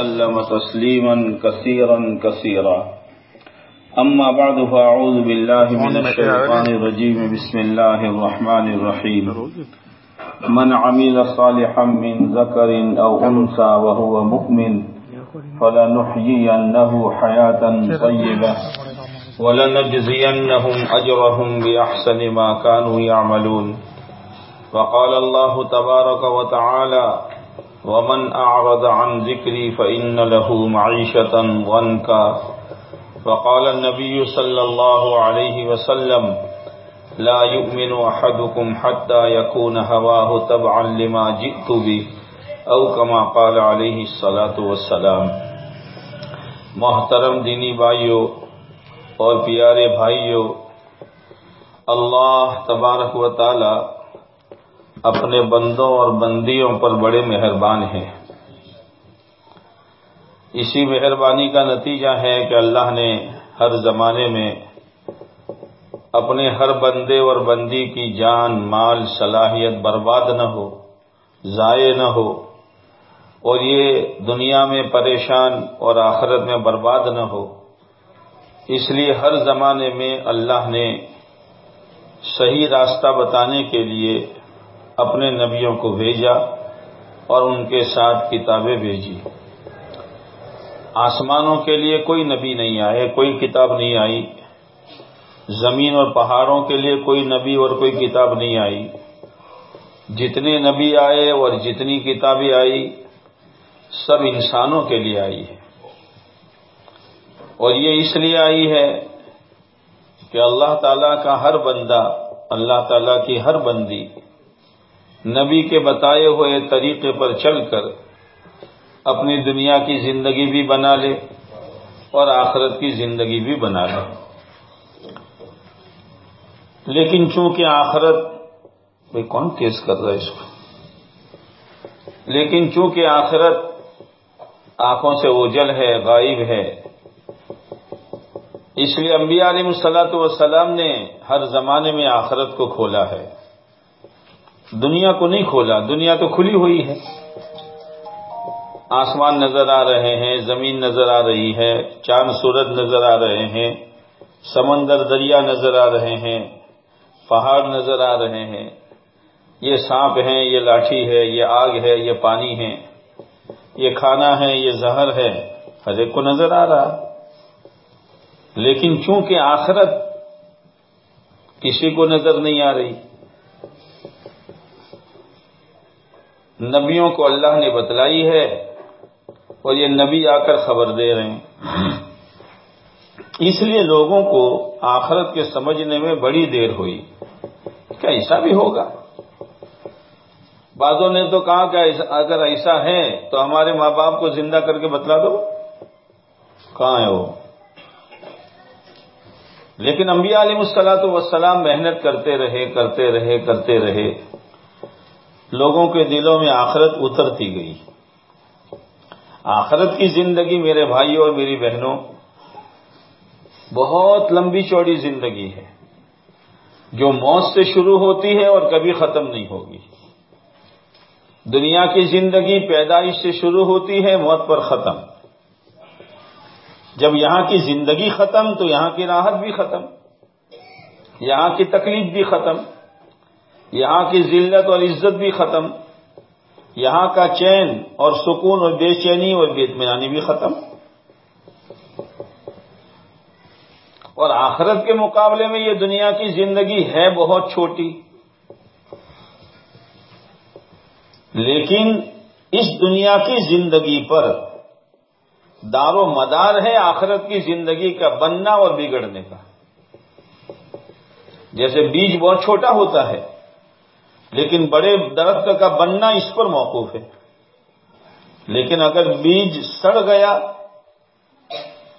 سلم تسليما كثيرا كثيرا أما بعد فأعوذ بالله من الشيطان الرجيم بسم الله الرحمن الرحيم من عمل صالحا من ذكر أو أنثى وهو مؤمن فلنحيينه حياة طيبة ولنجزينهم أجرهم بأحسن ما كانوا يعملون وقال الله تبارك وتعالى ومن أعرض عن ذكري فإن له معيشة ضنكا. وقال النبي صلى الله عليه وسلم، لا يؤمن أحدكم حتى يكون هواه تبعا لما جئت به أو كما قال عليه الصلاة والسلام. محترم دینی بھائیوں اور پیارے بھائیوں اللہ تبارک و تعالی اپنے بندوں اور بندیوں پر بڑے مہربان ہیں۔ اسی مہربانی کا نتیجہ ہے کہ اللہ نے ہر زمانے میں اپنے ہر بندے اور بندی کی جان، مال، صلاحیت برباد نہ ہو، ضائع نہ ہو اور یہ دنیا میں پریشان اور آخرت میں برباد نہ ہو۔ اس لیے ہر زمانے میں اللہ نے صحیح راستہ بتانے کے لیے اپنے نبیوں کو بھیجا اور ان کے ساتھ کتابیں بھیجی۔ آسمانوں کے لیے کوئی نبی نہیں آئے، کوئی کتاب نہیں آئی۔ زمین اور پہاڑوں کے لیے کوئی نبی اور کوئی کتاب نہیں آئی۔ جتنے نبی آئے اور جتنی کتابیں آئی، سب انسانوں کے لیے آئی ہے اور یہ اس لیے آئی ہے کہ اللہ تعالیٰ کا ہر بندہ، اللہ تعالیٰ کی ہر بندی نبی کے بتائے ہوئے طریقے پر چل کر اپنی دنیا کی زندگی بھی بنا لے اور آخرت کی زندگی بھی بنا لے۔ لیکن چونکہ آخرت، بھائی کون تیز کر رہا ہے اس کو؟ لیکن چونکہ آخرت آنکھوں سے اوجل ہے، غائب ہے، اس لیے انبیاء علیہ السلاۃ والسلام نے ہر زمانے میں آخرت کو کھولا ہے۔ دنیا کو نہیں کھولا، دنیا تو کھلی ہوئی ہے۔ آسمان نظر آ رہے ہیں، زمین نظر آ رہی ہے، چاند سورج نظر آ رہے ہیں، سمندر دریا نظر آ رہے ہیں، پہاڑ نظر آ رہے ہیں۔ یہ سانپ ہیں، یہ لاٹھی ہے، یہ آگ ہے، یہ پانی ہے۔ یہ کھانا ہے، یہ زہر ہے۔ ہر ایک کو نظر آ رہا۔ لیکن چونکہ آخرت کسی کو نظر نہیں آ رہی نبیوں کو اللہ نے بتلائی ہے اور یہ نبی آ کر خبر دے رہے ہیں۔ اس لیے لوگوں کو آخرت کے سمجھنے میں بڑی دیر ہوئی۔ کیا ایسا بھی ہوگا؟ بعضوں نے تو کہا کہ اگر ایسا ہے تو ہمارے ماں باپ کو زندہ کر کے بتلا دو۔ کہاں ہے وہ؟ لیکن انبیاء علیہ السلاۃ وسلام محنت کرتے رہے کرتے رہے کرتے رہے۔ لوگوں کے دلوں میں آخرت اترتی گئی۔ آخرت کی زندگی میرے بھائیوں اور میری بہنوں، بہت لمبی چوڑی زندگی ہے، جو موت سے شروع ہوتی ہے اور کبھی ختم نہیں ہوگی۔ دنیا کی زندگی پیدائش سے شروع ہوتی ہے، موت پر ختم۔ جب یہاں کی زندگی ختم، تو یہاں کی راحت بھی ختم، یہاں کی تکلیف بھی ختم۔ یہاں کی ذلت اور عزت بھی ختم، یہاں کا چین اور سکون اور بے چینی اور بے اطمینانی بھی ختم۔ اور آخرت کے مقابلے میں یہ دنیا کی زندگی ہے بہت چھوٹی۔ لیکن اس دنیا کی زندگی پر دار و مدار ہے آخرت کی زندگی کا بننا اور بگڑنے کا۔ جیسے بیج بہت چھوٹا ہوتا ہے لیکن بڑے درخت کا بننا اس پر موقوف ہے۔ لیکن اگر بیج سڑ گیا،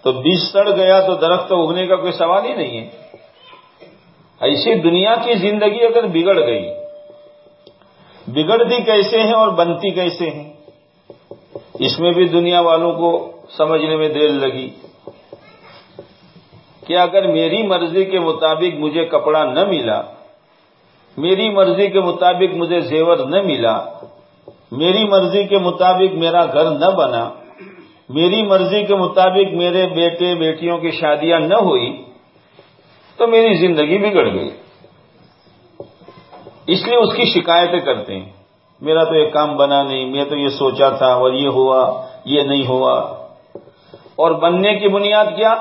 تو بیج سڑ گیا تو درخت اگنے کا کوئی سوال ہی نہیں ہے۔ ایسی دنیا کی زندگی اگر بگڑ گئی، بگڑتی کیسے ہیں اور بنتی کیسے ہیں؟ اس میں بھی دنیا والوں کو سمجھنے میں دیر لگی کہ اگر میری مرضی کے مطابق مجھے کپڑا نہ ملا میری مرضی کے مطابق مجھے زیور نہ ملا، میری مرضی کے مطابق میرا گھر نہ بنا، میری مرضی کے مطابق میرے بیٹے، بیٹیوں کی شادیاں نہ ہوئی، تو میری زندگی بگڑ گئی۔ اس لیے اس کی شکایتیں کرتے ہیں۔ میرا تو ایک کام بنا نہیں، میں تو یہ سوچا تھا اور یہ ہوا، یہ نہیں ہوا۔ اور بننے کی بنیاد کیا؟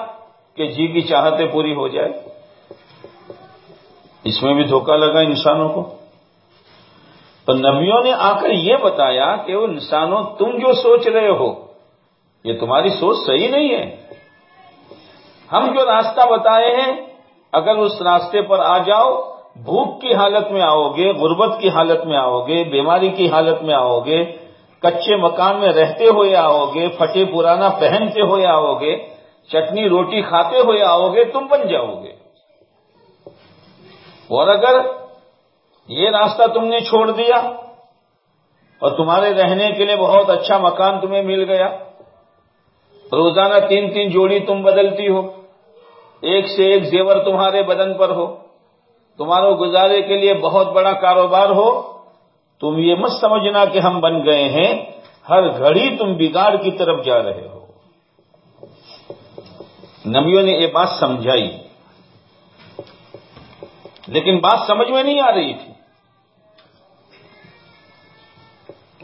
کہ جی کی چاہتے پوری ہو جائے۔ اس میں بھی دھوکہ لگا انسانوں کو۔ تو نبیوں نے آ کر یہ بتایا کہ وہ انسانوں تم جو سوچ رہے ہو، یہ تمہاری سوچ صحیح نہیں ہے۔ ہم جو راستہ بتائے ہیں، اگر اس راستے پر آ جاؤ، بھوک کی حالت میں آؤ گے، غربت کی حالت میں آؤ گے، بیماری کی حالت میں آؤ گے، کچے مکان میں رہتے ہوئے آؤ گے، پھٹے پرانا پہنتے ہوئے آؤ گے، چٹنی روٹی کھاتے ہوئے آؤ گے، تم بن جاؤ گے۔ اور اگر یہ راستہ تم نے چھوڑ دیا اور تمہارے رہنے کے لیے بہت اچھا مکان تمہیں مل گیا، روزانہ تین تین جوڑی تم بدلتی ہو، ایک سے ایک زیور تمہارے بدن پر ہو، تمہارے گزارے کے لیے بہت بڑا کاروبار ہو، تم یہ مت سمجھنا کہ ہم بن گئے ہیں، ہر گھڑی تم بگاڑ کی طرف جا رہے ہو۔ نبیوں نے یہ بات سمجھائی۔ لیکن بات سمجھ میں نہیں آ رہی تھی۔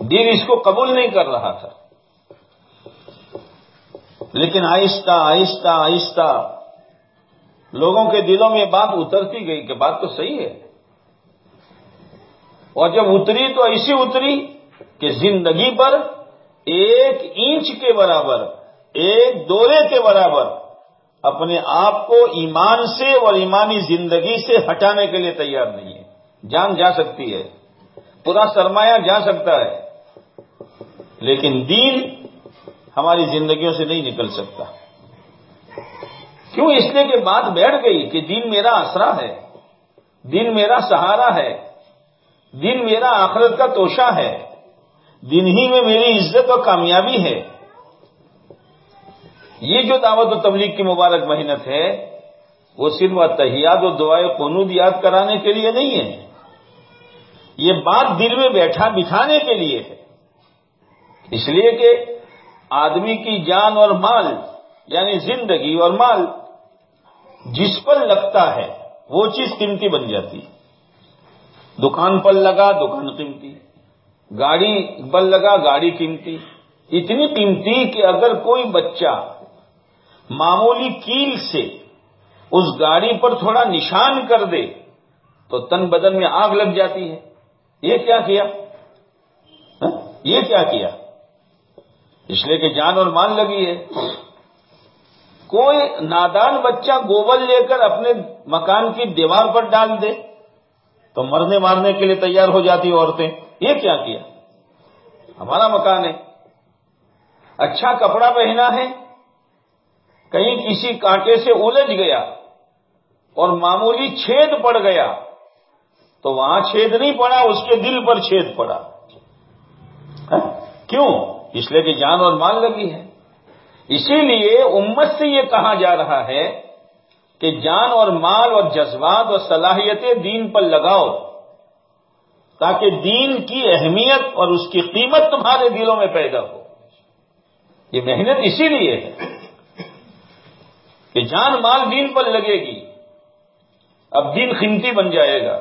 دین اس کو قبول نہیں کر رہا تھا۔ لیکن آہستہ آہستہ آہستہ لوگوں کے دلوں میں بات اترتی گئی کہ بات تو صحیح ہے۔ اور جب اتری تو ایسی اتری کہ زندگی پر ایک انچ کے برابر، ایک دورے کے برابر اپنے آپ کو ایمان سے اور ایمانی زندگی سے ہٹانے کے لیے تیار نہیں ہے۔ جان جا سکتی ہے، پورا سرمایہ جا سکتا ہے، لیکن دین ہماری زندگیوں سے نہیں نکل سکتا۔ کیوں اس لیے کہ بات بیٹھ گئی کہ دین میرا آسرا ہے، دین میرا سہارا ہے، دین میرا آخرت کا توشہ ہے دن ہی میں میری عزت اور کامیابی ہے۔ یہ جو دعوت و تبلیغ کی مبارک محنت ہے، وہ صرف تحیات و دعائیں قنود یاد کرانے کے لیے نہیں ہے۔ یہ بات دل میں بیٹھا بٹھانے کے لیے ہے۔ اس لیے کہ آدمی کی جان اور مال یعنی زندگی اور مال، جس پر لگتا ہے، وہ چیز قیمتی بن جاتی۔ دکان پر لگا، دکان قیمتی۔ گاڑی پر لگا، گاڑی قیمتی۔ اتنی قیمتی کہ اگر کوئی بچہ معمولی کیل سے اس گاڑی پر تھوڑا نشان کر دے تو تن بدن میں آگ لگ جاتی ہے۔ یہ کیا کیا؟ ہاں؟ یہ کیا کیا؟ اس لیے کہ جان اور مان لگی ہے۔ کوئی نادان بچہ گوبر لے کر اپنے مکان کی دیوار پر ڈال دے تو مرنے مارنے کے لیے تیار ہو جاتی عورتیں۔ یہ کیا کیا؟ ہمارا مکان ہے۔ اچھا کپڑا پہنا ہے۔ کہیں کسی کانٹے سے الجھ گیا اور معمولی چھید پڑ گیا تو وہاں چھید نہیں پڑا، اس کے دل پر چھید پڑا۔ ہاں؟ کیوں؟ اس لیے کہ جان اور مال لگی ہے۔ اسی لیے امت سے یہ کہا جا رہا ہے کہ جان اور مال اور جذبات اور صلاحیتیں دین پر لگاؤ تاکہ دین کی اہمیت اور اس کی قیمت تمہارے دلوں میں پیدا ہو۔ یہ محنت اسی لیے ہے۔ کہ جان مال دین پر لگے گی، اب دین قیمتی بن جائے گا۔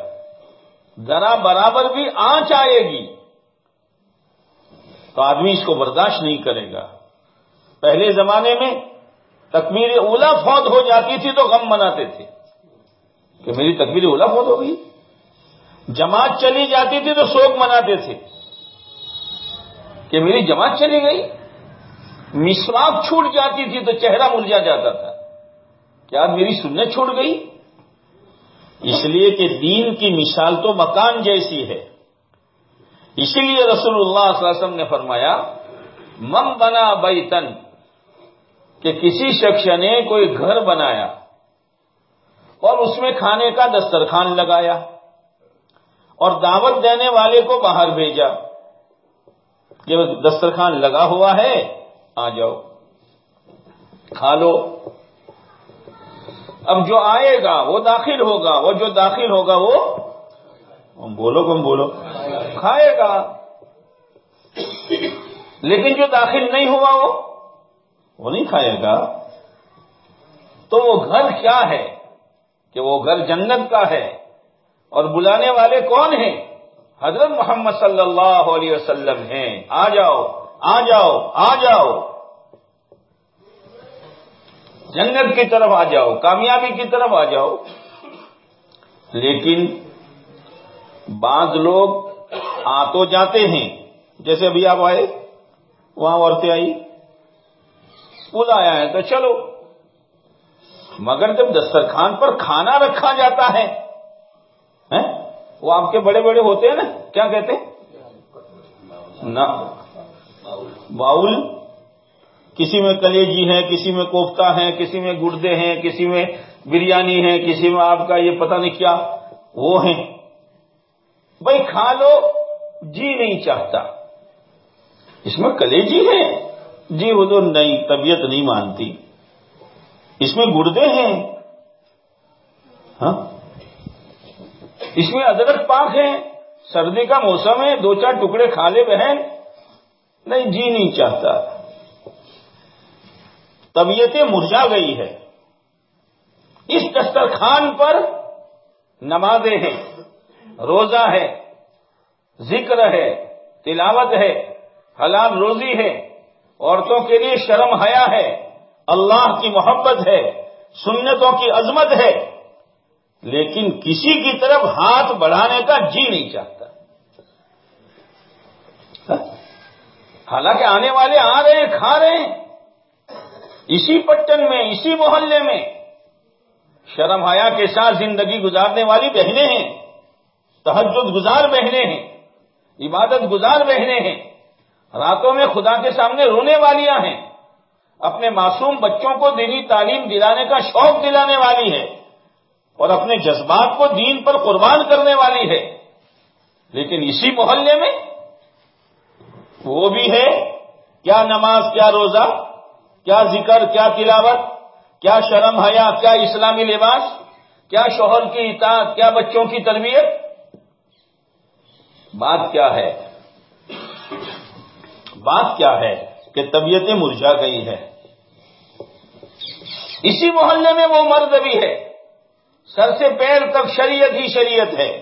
ذرا برابر بھی آنچ آئے گی۔ تو آدمی اس کو برداشت نہیں کرے گا۔ پہلے زمانے میں تکمیر اولا فوت ہو جاتی تھی تو غم مناتے تھے۔ کہ میری تکمیر اولا فوت ہو گئی۔ جماعت چلی جاتی تھی تو شوق مناتے تھے۔ کہ میری جماعت چلی گئی۔ مسواک چھوٹ جاتی تھی تو چہرہ ملجا جاتا تھا۔ کیا میری سنت چھوٹ گئی؟ اس لیے کہ دین کی مثال تو مکان جیسی ہے۔ اسی لیے رسول اللہ صلی اللہ علیہ وسلم نے فرمایا، من بنا بیتن کہ کسی شخص نے کوئی گھر بنایا اور اس میں کھانے کا دسترخوان لگایا اور دعوت دینے والے کو باہر بھیجا، کہ دسترخوان لگا ہوا ہے، آ جاؤ، کھا لو۔ اب جو آئے گا وہ داخل ہوگا، وہ جو داخل ہوگا وہ بولو کم بولو۔ کھائے گا۔ لیکن جو داخل نہیں ہوا وہ وہ نہیں کھائے گا۔ تو وہ گھر کیا ہے؟ کہ وہ گھر جنت کا ہے۔ اور بلانے والے کون ہیں؟ حضرت محمد صلی اللہ علیہ وسلم ہیں۔ آ جاؤ آ جاؤ آ جاؤ۔ جنت کی طرف آ جاؤ، کامیابی کی طرف آ جاؤ۔ لیکن بعض لوگ آ تو جاتے ہیں۔ جیسے ابھی آپ آئے، وہاں عورتیں آئی بلایا ہے تو چلو۔ مگر جب دسترخوان پر کھانا رکھا جاتا ہے وہ آپ کے بڑے بڑے ہوتے ہیں نا؟ کیا کہتے ہیں؟ باؤل۔ کسی میں کلیجی ہے کسی میں کوفتہ ہے کسی میں گردے ہیں، کسی میں بریانی ہے کسی میں آپ کا یہ پتہ نہیں کیا، وہ ہیں۔ بھائی کھا لو جی نہیں چاہتا۔ اس میں کلیجی ہے جی وہ تو نہیں، طبیعت نہیں مانتی۔ اس میں گردے ہیں۔ ہاں؟ اس میں ادرک پاک ہے سردی کا موسم ہے، دو چار ٹکڑے کھا لے بہن۔ نہیں جی نہیں چاہتا۔ طبیعتیں مرجا گئی ہے اس دسترخوان پر نمازیں ہیں، روزہ ہے، ذکر ہے، تلاوت ہے، حلال روزی ہے، عورتوں کے لیے شرم حیا ہے، اللہ کی محبت ہے، سنتوں کی عظمت ہے۔ لیکن کسی کی طرف ہاتھ بڑھانے کا جی نہیں چاہتا۔ ہاں؟ حالانکہ آنے والے آ رہے ہیں، کھا رہے ہیں۔ اسی پٹن میں، اسی محلے میں شرم حیا کے ساتھ زندگی گزارنے والی بہنیں ہیں تحجد گزار بہنیں ہیں، عبادت گزار بہنیں ہیں، راتوں میں خدا کے سامنے رونے والیاں ہیں، اپنے معصوم بچوں کو دینی تعلیم دلانے کا شوق دلانے والی ہے اور اپنے جذبات کو دین پر قربان کرنے والی ہے۔ لیکن اسی محلے میں وہ بھی ہے، کیا نماز، کیا روزہ کیا ذکر، کیا تلاوت، کیا شرم حیا، کیا اسلامی لباس، کیا شوہر کی اطاعت، کیا بچوں کی تربیت؟ بات کیا ہے؟ بات کیا ہے کہ طبیعتیں مرجا گئی ہے۔ اسی محلے میں وہ مرد بھی ہے۔ سر سے پیر تک شریعت ہی شریعت ہے۔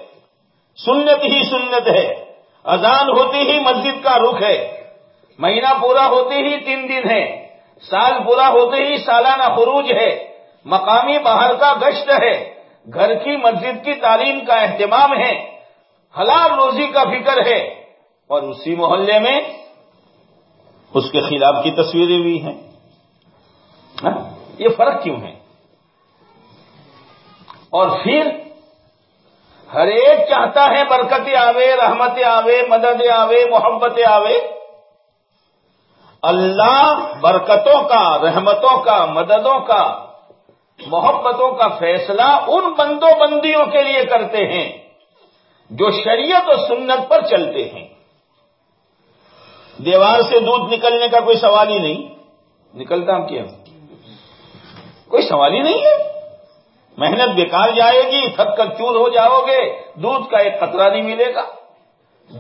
سنت ہی سنت ہے۔ اذان ہوتی ہی مسجد کا رخ ہے۔ مہینہ پورا ہوتے ہی تین دن ہے۔ سال پورا ہوتے ہی سالانہ خروج ہے، مقامی باہر کا گشت ہے، گھر کی مسجد کی تعلیم کا اہتمام ہے، حلال روزی کا فکر ہے۔ اور اسی محلے میں اس کے خلاف کی تصویریں بھی ہیں۔ ہاں؟ یہ فرق کیوں ہے؟ اور پھر ہر ایک چاہتا ہے برکت آوے، رحمت آوے، مدد آوے، محبت آوے اللہ برکتوں کا، رحمتوں کا، مددوں کا، محبتوں کا فیصلہ ان بندوں بندیوں کے لیے کرتے ہیں جو شریعت و سنت پر چلتے ہیں۔ دیوار سے دودھ نکلنے کا کوئی سوال ہی نہیں۔ نکلتا ہم کیا؟ کوئی سوال ہی نہیں ہے۔ محنت بیکار جائے گی، تھک کر چور ہو جاؤ گے، دودھ کا ایک خطرہ نہیں ملے گا۔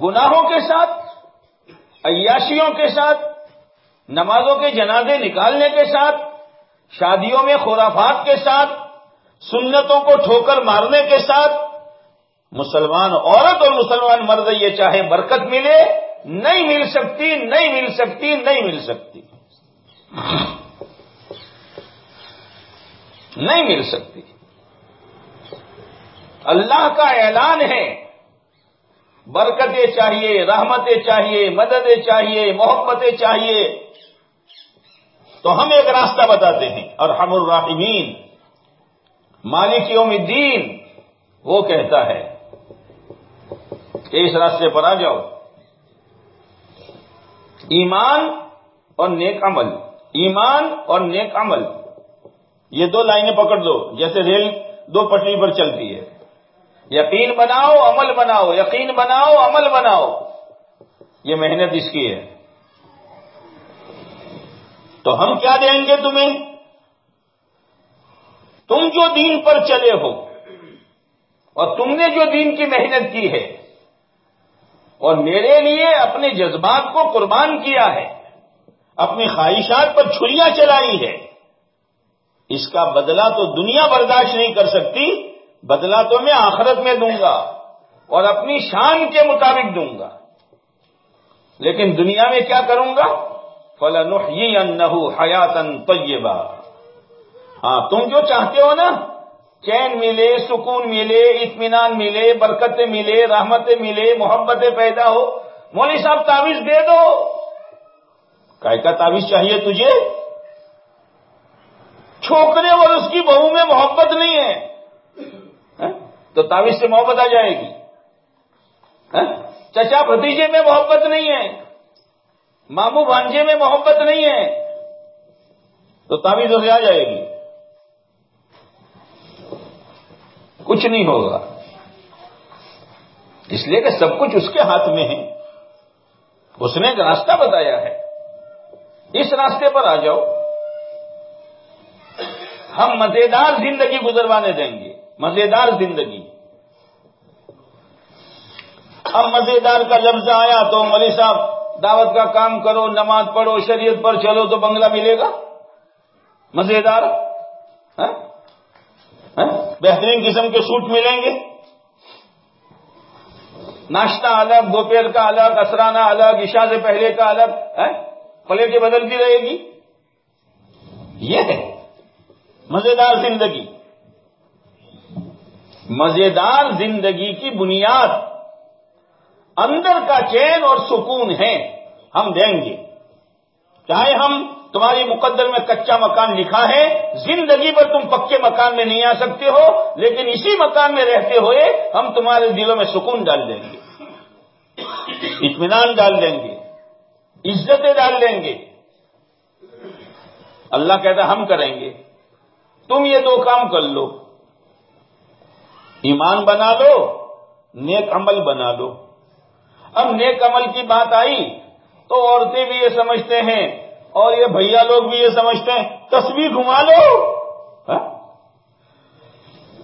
گناہوں کے ساتھ، عیاشیوں کے ساتھ نمازوں کے جنازے نکالنے کے ساتھ، شادیوں میں خورافات کے ساتھ، سنتوں کو ٹھوکر مارنے کے ساتھ، مسلمان عورت اور مسلمان مرد یہ چاہے برکت ملے، نہیں مل سکتی، نہیں مل سکتی، نہیں مل سکتی۔ نہیں مل سکتی۔ اللہ کا اعلان ہے۔ برکتیں چاہیے، رحمتیں چاہیے، مددیں چاہیے، محبتیں چاہیے۔ تو ہم ایک راستہ بتاتے ہیں۔ اور ہم الراحمین مالک یوم الدین، وہ کہتا ہے کہ اس راستے پر آ جاؤ۔ ایمان اور نیک عمل، ایمان اور نیک عمل۔ یہ دو لائنیں پکڑ دو جیسے ریل دو پٹری پر چلتی ہے۔ یقین بناؤ، عمل بناؤ، یقین بناؤ، عمل بناؤ۔ یہ محنت اس کی ہے۔ تو ہم کیا دیں گے تمہیں؟ تم جو دین پر چلے ہو اور تم نے جو دین کی محنت کی ہے اور میرے لیے اپنے جذبات کو قربان کیا ہے، اپنی خواہشات پر چھریاں چلائی ہے، اس کا بدلہ تو دنیا برداشت نہیں کر سکتی، بدلہ تو میں آخرت میں دوں گا اور اپنی شان کے مطابق دوں گا۔ لیکن دنیا میں کیا کروں گا؟ فلاں انہو حیاتن طیبہ۔ ہاں تم جو چاہتے ہو نا، چین ملے، سکون ملے، اطمینان ملے برکتیں ملے رحمتیں ملے محبتیں پیدا ہو، مولوی صاحب تعویذ دے دو۔ کا تعویذ چاہیے تجھے؟ چھوکرے اور اس کی بہو میں محبت نہیں ہے۔ ہاں؟ تو تعویذ سے محبت آ جائے گی۔ ہاں؟ چچا بھتیجے میں محبت نہیں ہے۔ مامو بھانجے میں محبت نہیں ہے، تو تعویذ سے آ جائے گی۔ کچھ نہیں ہوگا۔ اس لیے کہ سب کچھ اس کے ہاتھ میں ہے۔ اس نے ایک راستہ بتایا ہے۔ اس راستے پر آ جاؤ۔ ہم مزیدار زندگی گزروانے دیں گے۔ مزیدار زندگی۔ اب مزیدار کا لفظ آیا تو ملی صاحب دعوت کا کام کرو، نماز پڑھو، شریعت پر چلو تو بنگلہ ملے گا؟ مزیدار؟ ہاں؟ ہاں؟ بہترین قسم کے سوٹ ملیں گے؟ ناشتہ الگ، دوپہر کا الگ، اسرانہ الگ، عشاء سے پہلے کا الگ ہاں؟ پلیٹیں بدلتی رہے گی؟ یہ ہے۔ مزیدار زندگی۔ مزیدار زندگی کی بنیاد۔ اندر کا چین اور سکون ہے، ہم دیں گے۔ چاہے ہم تمہاری مقدر میں کچا مکان لکھا ہے، زندگی پر تم پکے مکان میں نہیں آ سکتے ہو، لیکن اسی مکان میں رہتے ہوئے ہم تمہارے دلوں میں سکون ڈال دیں گے۔ اطمینان ڈال دیں گے۔ عزتیں ڈال دیں گے۔ اللہ کہتا ہم کریں گے۔ تم یہ دو کام کر لو۔ ایمان بنا دو نیک عمل بنا دو اب نیک عمل کی بات آئی تو عورتیں بھی یہ سمجھتے ہیں اور یہ بھیا لوگ بھی یہ سمجھتے ہیں۔ تصویر گھما لو۔ ہاں؟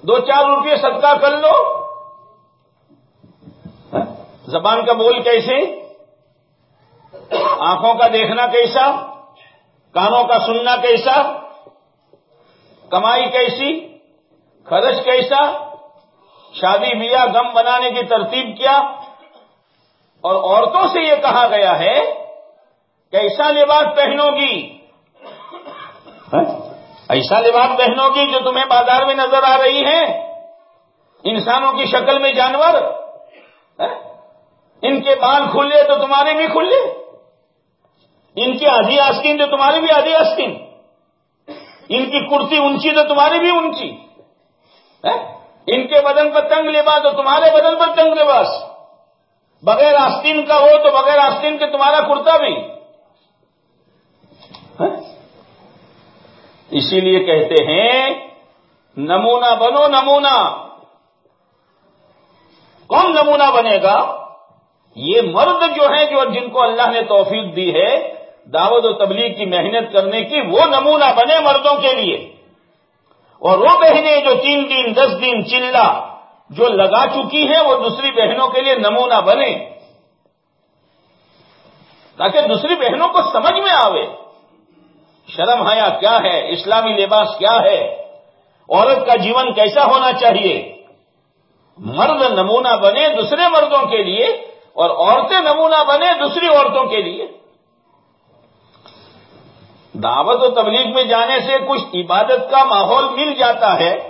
دو چار روپئے صدقہ کر لو۔ ہاں؟ زبان کا بول کیسے؟ آنکھوں کا دیکھنا کیسا؟ کانوں کا سننا کیسا؟ کمائی کیسی؟ خرچ کیسا؟ شادی بیاہ غم بنانے کی ترتیب کیا؟ اور عورتوں سے یہ کہا گیا ہے ایسا لباس پہنو گی۔ ایسا لباس پہنو گی جو تمہیں بازار میں نظر آ رہی ہے انسانوں کی شکل میں جانور۔ ان کے بال کھلے تو تمہارے بھی کھلے۔ ان کی آدھی آستین تو تمہاری بھی آدھی آستین۔ ان کی کرسی اونچی تو تمہاری بھی اونچی۔ ان کے بدن پر تنگ لباس تو تمہارے بدن پر تنگ لباس۔ بغیر آستین کا ہو تو بغیر آستین کے تمہارا کرتا بھی۔ ہاں؟ اسی لیے کہتے ہیں، نمونہ بنو نمونہ۔ کون نمونہ بنے گا؟ یہ مرد جو ہیں جو جن کو اللہ نے توفیق دی ہے، دعوت و تبلیغ کی محنت کرنے کی، وہ نمونہ بنے مردوں کے لیے۔ اور وہ بہنیں جو تین دن، دس دن چلا جو لگا چکی ہیں وہ دوسری بہنوں کے لیے نمونہ بنے تاکہ دوسری بہنوں کو سمجھ میں آوے۔ شرم حیا کیا ہے؟ اسلامی لباس کیا ہے؟ عورت کا جیون کیسا ہونا چاہیے؟ مرد نمونہ بنے دوسرے مردوں کے لیے اور عورتیں نمونہ بنے دوسری عورتوں کے لیے۔ دعوت و تبلیغ میں جانے سے کچھ عبادت کا ماحول مل جاتا ہے۔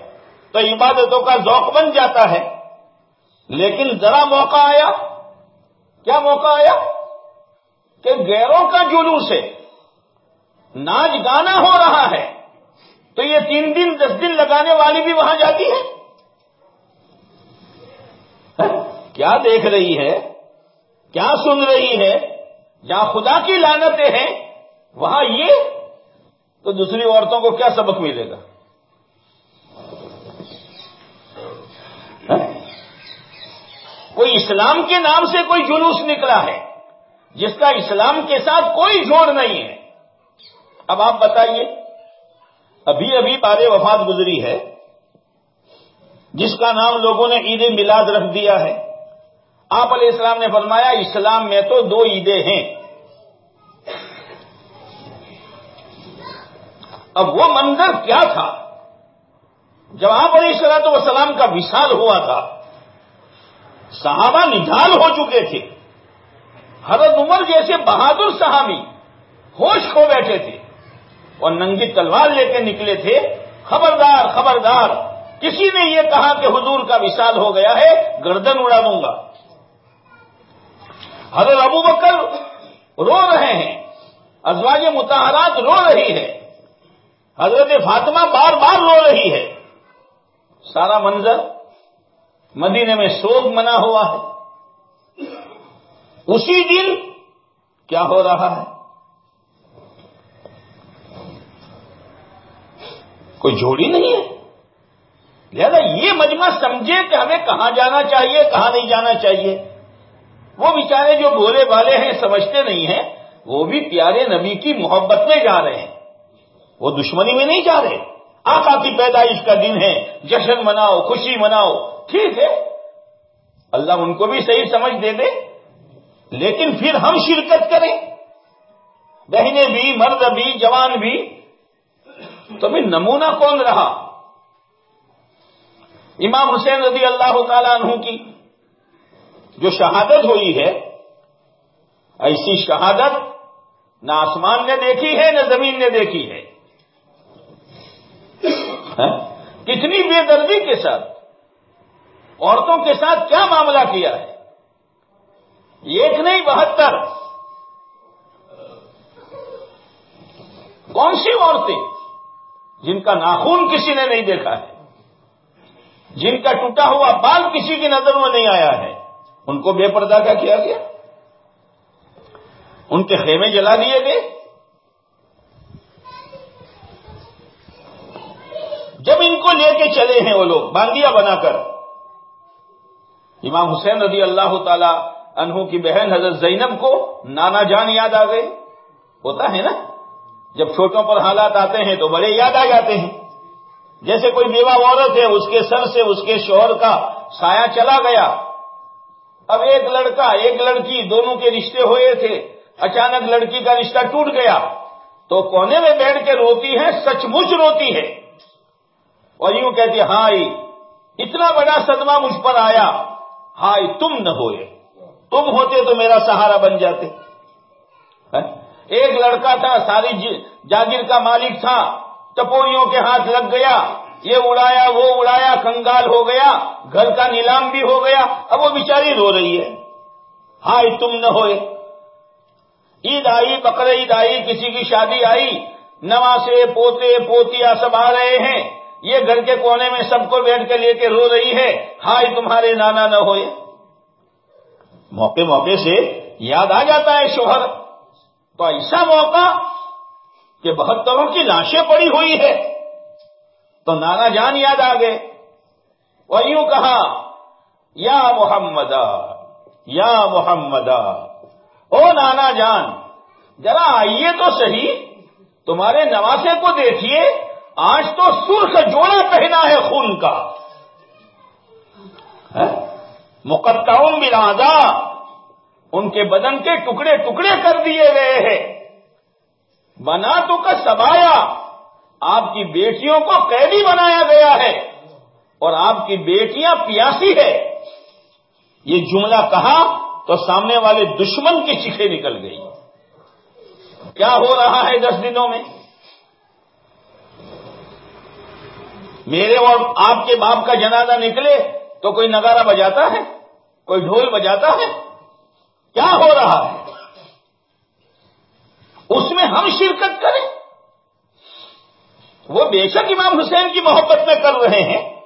تو عبادتوں کا ذوق بن جاتا ہے۔ لیکن ذرا موقع آیا۔ کیا موقع آیا؟ کہ غیروں کا جلوس ہے۔ ناچ گانا ہو رہا ہے۔ تو یہ تین دن، دس دن لگانے والی بھی وہاں جاتی ہے۔ ہاں، کیا دیکھ رہی ہے؟ کیا سن رہی ہے؟ جہاں خدا کی لانتیں ہیں، وہاں یہ۔ تو دوسری عورتوں کو کیا سبق ملے گا؟ کوئی اسلام کے نام سے کوئی جلوس نکلا ہے، جس کا اسلام کے ساتھ کوئی جوڑ نہیں ہے۔ اب آپ بتائیے، ابھی ابھی بار وفات گزری ہے، جس کا نام لوگوں نے عید میلاد رکھ دیا ہے۔ آپ علیہ السلام نے فرمایا، اسلام میں تو دو عیدیں ہیں۔ اب وہ منظر کیا تھا؟ جب آپ علیہ السلاط وسلام کا وشال ہوا تھا صحابہ نڈال ہو چکے تھے۔ حضرت عمر جیسے بہادر صحابی ہوش کھو بیٹھے تھے اور ننگی تلوار لے کے نکلے تھے۔ خبردار خبردار، کسی نے یہ کہا کہ حضور کا وشال ہو گیا ہے، گردن اڑا دوں گا۔ حضرت ابو بکر رو رہے ہیں، ازواج متحرات رو رہی ہے۔ حضرت فاطمہ بار بار رو رہی ہے۔ سارا منظر مدینے میں سوگ منا ہوا ہے۔ اسی دن کیا ہو رہا ہے؟ کوئی جوڑی نہیں ہے؟ لہذا یہ مجمع سمجھے کہ ہمیں کہاں جانا چاہیے، کہاں نہیں جانا چاہیے۔ وہ بیچارے جو بولے والے ہیں، سمجھتے نہیں ہیں، وہ بھی پیارے نبی کی محبت میں جا رہے ہیں۔ وہ دشمنی میں نہیں جا رہے۔ آقا کی پیدائش کا دن ہے، جشن مناؤ، خوشی مناؤ۔ ٹھیک ہے، اللہ ان کو بھی صحیح سمجھ دے دے، لیکن پھر ہم شرکت کریں۔ بہنیں بھی، مرد بھی، جوان بھی۔ تو بھی نمونہ کون رہا؟ امام حسین رضی اللہ تعالیٰ عنہ کی جو شہادت ہوئی ہے، ایسی شہادت نہ آسمان نے دیکھی ہے، نہ زمین نے دیکھی ہے۔ ہاں؟ کتنی بے دردی کے ساتھ۔ عورتوں کے ساتھ کیا معاملہ کیا ہے؟ ایک نہیں، بہتر۔ کون سی عورتیں؟ جن کا ناخون کسی نے نہیں دیکھا ہے، جن کا ٹوٹا ہوا بال کسی کی نظر میں نہیں آیا ہے، ان کو بے پردہ کا کیا گیا؟ ان کے خیمے جلا دیے گئے۔ جب ان کو لے کے چلے ہیں وہ لوگ باندیا بنا کر۔ امام حسین رضی اللہ تعالی انہوں کی بہن حضرت زینب کو نانا جان یاد آ گئے ہوتا ہے نا؟ جب چھوٹوں پر حالات آتے ہیں تو بڑے یاد آ جاتے ہیں۔ جیسے کوئی بیوہ عورت ہے، اس کے سر سے، اس کے شوہر کا سایہ چلا گیا۔ اب ایک لڑکا، ایک لڑکی دونوں کے رشتے ہوئے تھے۔ اچانک لڑکی کا رشتہ ٹوٹ گیا۔ تو کونے میں بیٹھ کے روتی ہے، سچ مچ روتی ہے۔ اور یوں کہتی ہائی، اتنا بڑا صدمہ مجھ پر آیا۔ ہائی تم نہ ہوئے۔ تم ہوتے تو میرا سہارا بن جاتے۔ ہاں؟ ایک لڑکا تھا، ساری جی- جاگیر کا مالک تھا ٹپوریوں کے ہاتھ لگ گیا، یہ اڑایا، وہ اڑایا، کنگال ہو گیا، گھر کا نیلام بھی ہو گیا۔ اب وہ بیچاری رو رہی ہے۔ ہائی تم نہ ہوئے۔ عید آئی بقر عید آئی، کسی کی شادی آئی نواسے پوتے پوتیا سب آ رہے ہیں۔ یہ گھر کے کونے میں سب کو بیٹھ کے لے کے رو رہی ہے۔ ہائی تمہارے نانا نہ ہوئے۔ موقع موقع سے یاد آ جاتا ہے شوہر۔ تو ایسا موقع کہ بہتروں کی لاشیں پڑی ہوئی ہے۔ تو نانا جان یاد آ گئے۔ اور یوں کہا، یا محمد یا محمد، او نانا جان، ذرا آئیے تو صحیح، تمہارے نواسے کو دیکھیے۔ آج تو سرخ جوڑا پہنا ہے خون کا۔ مقدعون برادا ان کے بدن کے ٹکڑے ٹکڑے کر دیے گئے ہیں۔ بنا تو کا سبایا، آپ کی بیٹیوں کو قیدی بنایا گیا ہے اور آپ کی بیٹیاں پیاسی ہے یہ جملہ کہا تو سامنے والے دشمن کی چیخیں نکل گئی کیا ہو رہا ہے دس دنوں میں؟ میرے اور آپ کے باپ کا جنازہ نکلے تو کوئی نگارا بجاتا ہے؟ کوئی ڈھول بجاتا ہے؟ کیا ہو رہا ہے؟ اس میں ہم شرکت کریں؟ وہ بے شک امام حسین کی محبت میں کر رہے ہیں۔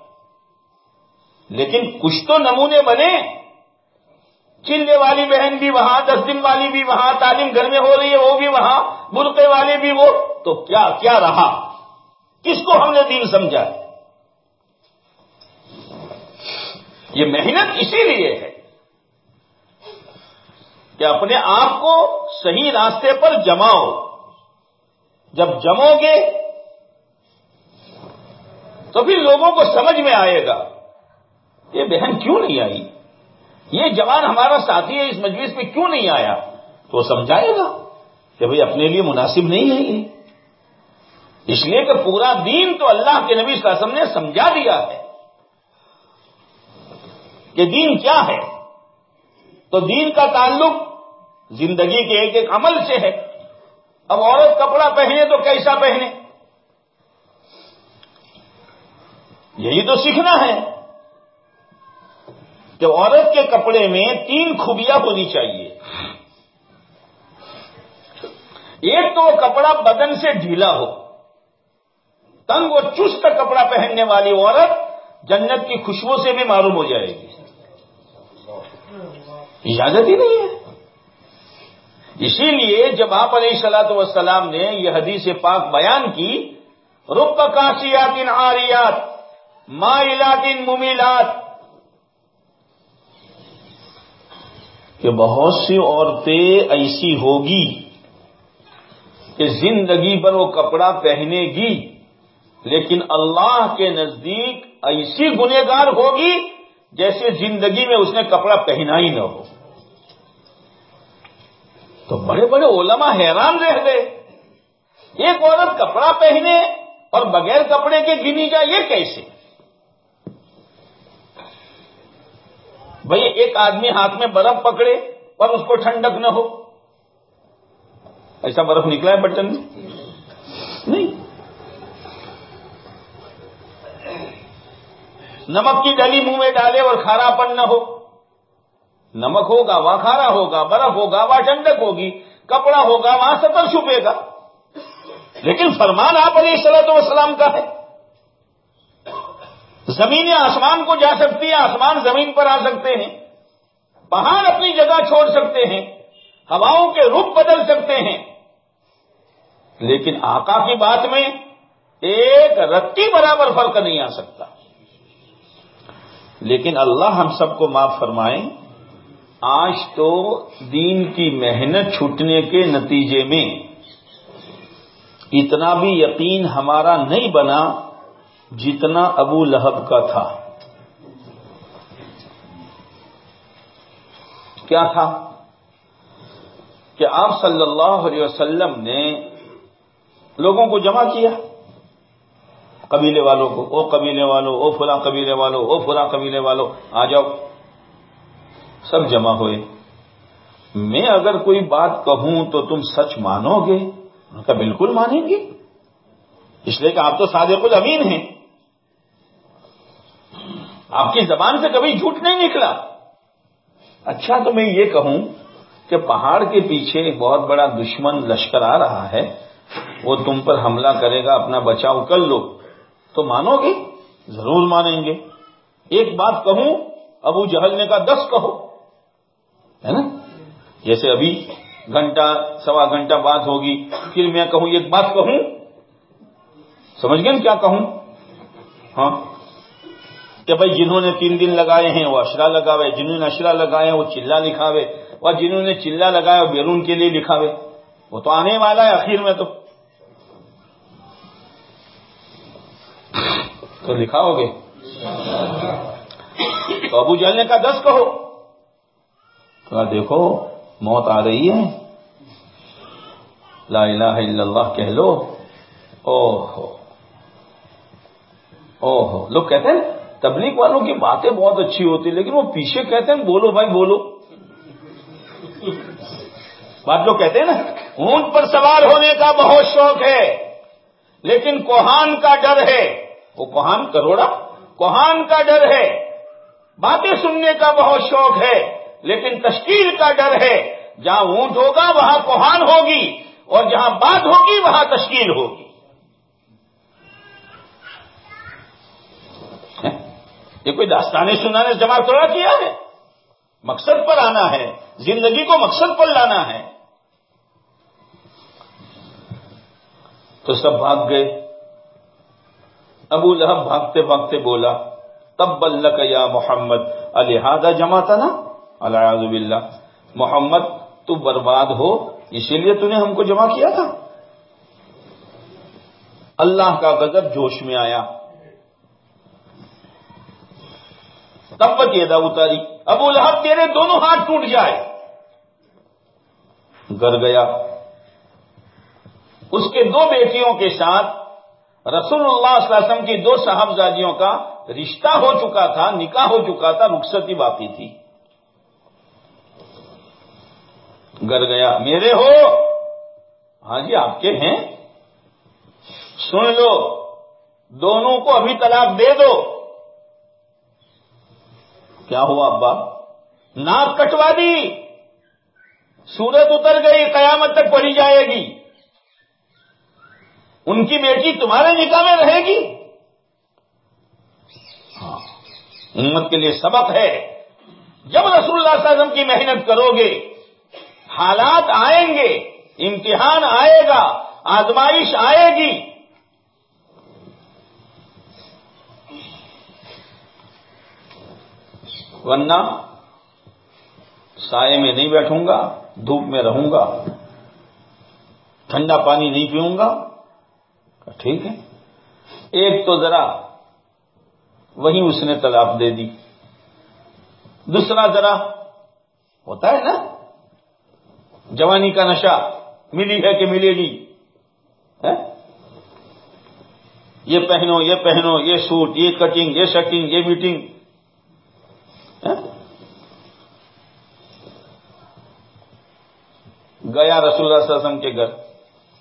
لیکن کچھ تو نمونے بنے۔ چلے والی بہن بھی وہاں، دس دن والی بھی وہاں، تعلیم گھر میں ہو رہی ہے، وہ بھی وہاں برقے والے بھی وہ۔ تو کیا کیا رہا؟ کس کو ہم نے دین سمجھا؟ ہے یہ محنت اسی لیے ہے کہ اپنے آپ کو صحیح راستے پر جماؤ۔ جب جمو گے تو پھر لوگوں کو سمجھ میں آئے گا یہ بہن کیوں نہیں آئی؟ یہ جوان ہمارا ساتھی ہے، اس مجلس میں کیوں نہیں آیا؟ تو سمجھائے گا کہ بھئی اپنے لیے مناسب نہیں ہے یہ۔ اس لیے کہ پورا دین تو اللہ کے نبی صلی اللہ علیہ وسلم نے سمجھا دیا ہے۔ کہ دین کیا ہے؟ تو دین کا تعلق زندگی کے ایک ایک عمل سے ہے۔ اب عورت کپڑا پہنے تو کیسا پہنے؟ یہی تو سیکھنا ہے کہ عورت کے کپڑے میں تین خوبیاں ہونی چاہیے۔ ایک تو وہ کپڑا بدن سے ڈھیلا ہو۔ تنگ و چست کپڑا پہننے والی عورت جنت کی خوشبو سے بھی معلوم ہو جائے گی۔ اجازت ہی نہیں ہے۔ اسی لیے جب آپ علیہ سلاۃ وسلام نے یہ حدیث پاک بیان کی، رب کاشیات آریات ما علاقین ممیلات۔ کہ بہت سی عورتیں ایسی ہوگی کہ زندگی پر وہ کپڑا پہنے گی، لیکن اللہ کے نزدیک ایسی گنےگار ہوگی جیسے زندگی میں اس نے کپڑا پہنا ہی نہ ہو۔ تو بڑے بڑے علماء حیران رہ گئے۔ ایک عورت کپڑا پہنے اور بغیر کپڑے کے گنی جائے، یہ کیسے؟ بھائی ایک آدمی ہاتھ میں برف پکڑے اور اس کو ٹھنڈک نہ ہو۔ ایسا برف نکلا ہے بٹن میں؟ نہیں۔ نمک کی ڈلی منہ میں ڈالے اور کھارا پن نہ ہو۔ نمک ہوگا، وہاں کھارا ہوگا، برف ہوگا، وہاں ٹھنڈک ہوگی، کپڑا ہوگا، وہاں سطر چھپے گا۔ لیکن فرمان آپ علیہ السلط وسلام کا ہے۔ زمین آسمان کو جا سکتی ہے آسمان زمین پر آ سکتے ہیں۔ پہاڑ اپنی جگہ چھوڑ سکتے ہیں۔ ہواؤں کے رخ بدل سکتے ہیں۔ لیکن آقا کی بات میں ایک رتی برابر فرق نہیں آ سکتا۔ لیکن اللہ ہم سب کو معاف فرمائیں آج تو دین کی محنت چھوٹنے کے نتیجے میں اتنا بھی یقین ہمارا نہیں بنا جتنا ابو لہب کا تھا۔ کیا تھا؟ کہ آپ صلی اللہ علیہ وسلم نے لوگوں کو جمع کیا۔ قبیلے والوں کو، او قبیلے والوں، او فلاں قبیلے والوں، او فلاں قبیلے والوں، آ جاؤ۔ سب جمع ہوئے۔ میں اگر کوئی بات کہوں تو تم سچ مانو گے؟ ان کا بالکل مانیں گے۔ اس لیے کہ آپ تو صادق الامین ہیں۔ آپ کی زبان سے کبھی جھوٹ نہیں نکلا۔ اچھا تو میں یہ کہوں کہ پہاڑ کے پیچھے ایک بہت بڑا دشمن لشکر آ رہا ہے۔ وہ تم پر حملہ کرے گا، اپنا بچاؤ کر لو۔ تو مانو گے؟ ضرور مانیں گے۔ ایک بات کہوں، ابو جہل نے کہا، دس کہو۔ ہے نا؟ جیسے ابھی گھنٹہ، سوا گھنٹہ بات ہوگی، پھر میں کہوں، ایک بات کہوں۔ سمجھ گئے کیا کہوں؟ ہاں۔ کہ بھائی، جنہوں نے تین دن لگائے ہیں، وہ اشرا لگاوے، جنہوں نے اشرا لگائے ہیں، وہ چلا لکھاوے، اور جنہوں نے چلا لگایا، وہ بیرون کے لیے لکھاوے۔ وہ تو آنے والا ہے آخر میں تو۔ تو لکھاؤ گے۔ تو ابو جل نے کہا، دس کہو۔ کہا، دیکھو، موت آ رہی ہے۔ لا الہ الا اللہ کہہ لو۔ او ہو او ہو لوگ کہتے ہیں، تبلیغ والوں کی باتیں بہت اچھی ہوتی لیکن وہ پیچھے کہتے ہیں، بولو بھائی، بولو۔ بات لوگ کہتے ہیں نا، اونٹ پر سوار ہونے کا بہت شوق ہے، لیکن کوہان کا ڈر ہے۔ وہ کوہان کروڑا، کوہان کا ڈر ہے۔ باتیں سننے کا بہت شوق ہے، لیکن تشکیل کا ڈر ہے۔ جہاں اونٹ ہوگا، وہاں کوہان ہوگی، اور جہاں بات ہوگی، وہاں تشکیل ہوگی۔ یہ کوئی داستانیں سنانے جمع تھوڑا کیا ہے؟ مقصد پر آنا ہے، زندگی کو مقصد پر لانا ہے۔ تو سب بھاگ گئے۔ ابو لہب بھاگتے بھاگتے بولا تب بلک یا محمد. الحادہ جمع تھا نا الحاظ اللہ محمد، تو برباد ہو، اسی لیے تو نے ہم کو جمع کیا تھا. اللہ کا غضب جوش میں آیا. تب یہ دا اتاری ابو لہب تیرے دونوں ہاتھ ٹوٹ جائے. گر گیا. اس کے دو بیٹیوں کے ساتھ رسول اللہ صلی اللہ علیہ وسلم کی دو صاحبزادیوں کا رشتہ ہو چکا تھا، نکاح ہو چکا تھا، رخصتی باقی تھی۔ گر گیا، میرے ہو؟ ہاں جی آپ کے ہیں۔ سن لو، دونوں کو ابھی طلاق دے دو۔ کیا ہوا ابا؟ ناک کٹوا دی۔ سورت اتر گئی، قیامت تک پڑھی جائے گی۔ ان کی بیٹی تمہارے نکاح میں رہے گی؟ ہاں امت کے لیے سبق ہے۔ جب رسول اللہ صلی اللہ علیہ وسلم کی محنت کرو گے، حالات آئیں گے، امتحان آئے گا، آزمائش آئے گی۔ ورنہ سائے میں نہیں بیٹھوں گا، دھوپ میں رہوں گا، ٹھنڈا پانی نہیں پیوں گا۔ ٹھیک ہے؟ ایک تو ذرا وہی اس نے طلاق دے دی۔ دوسرا ذرا ہوتا ہے نا؟ جوانی کا نشہ ملی ہے کہ ملے گی؟ یہ پہنو یہ پہنو، یہ سوٹ، یہ کٹنگ، یہ شٹنگ، یہ میٹنگ۔ گیا رسول اللہ صلی اللہ علیہ وسلم کے گھر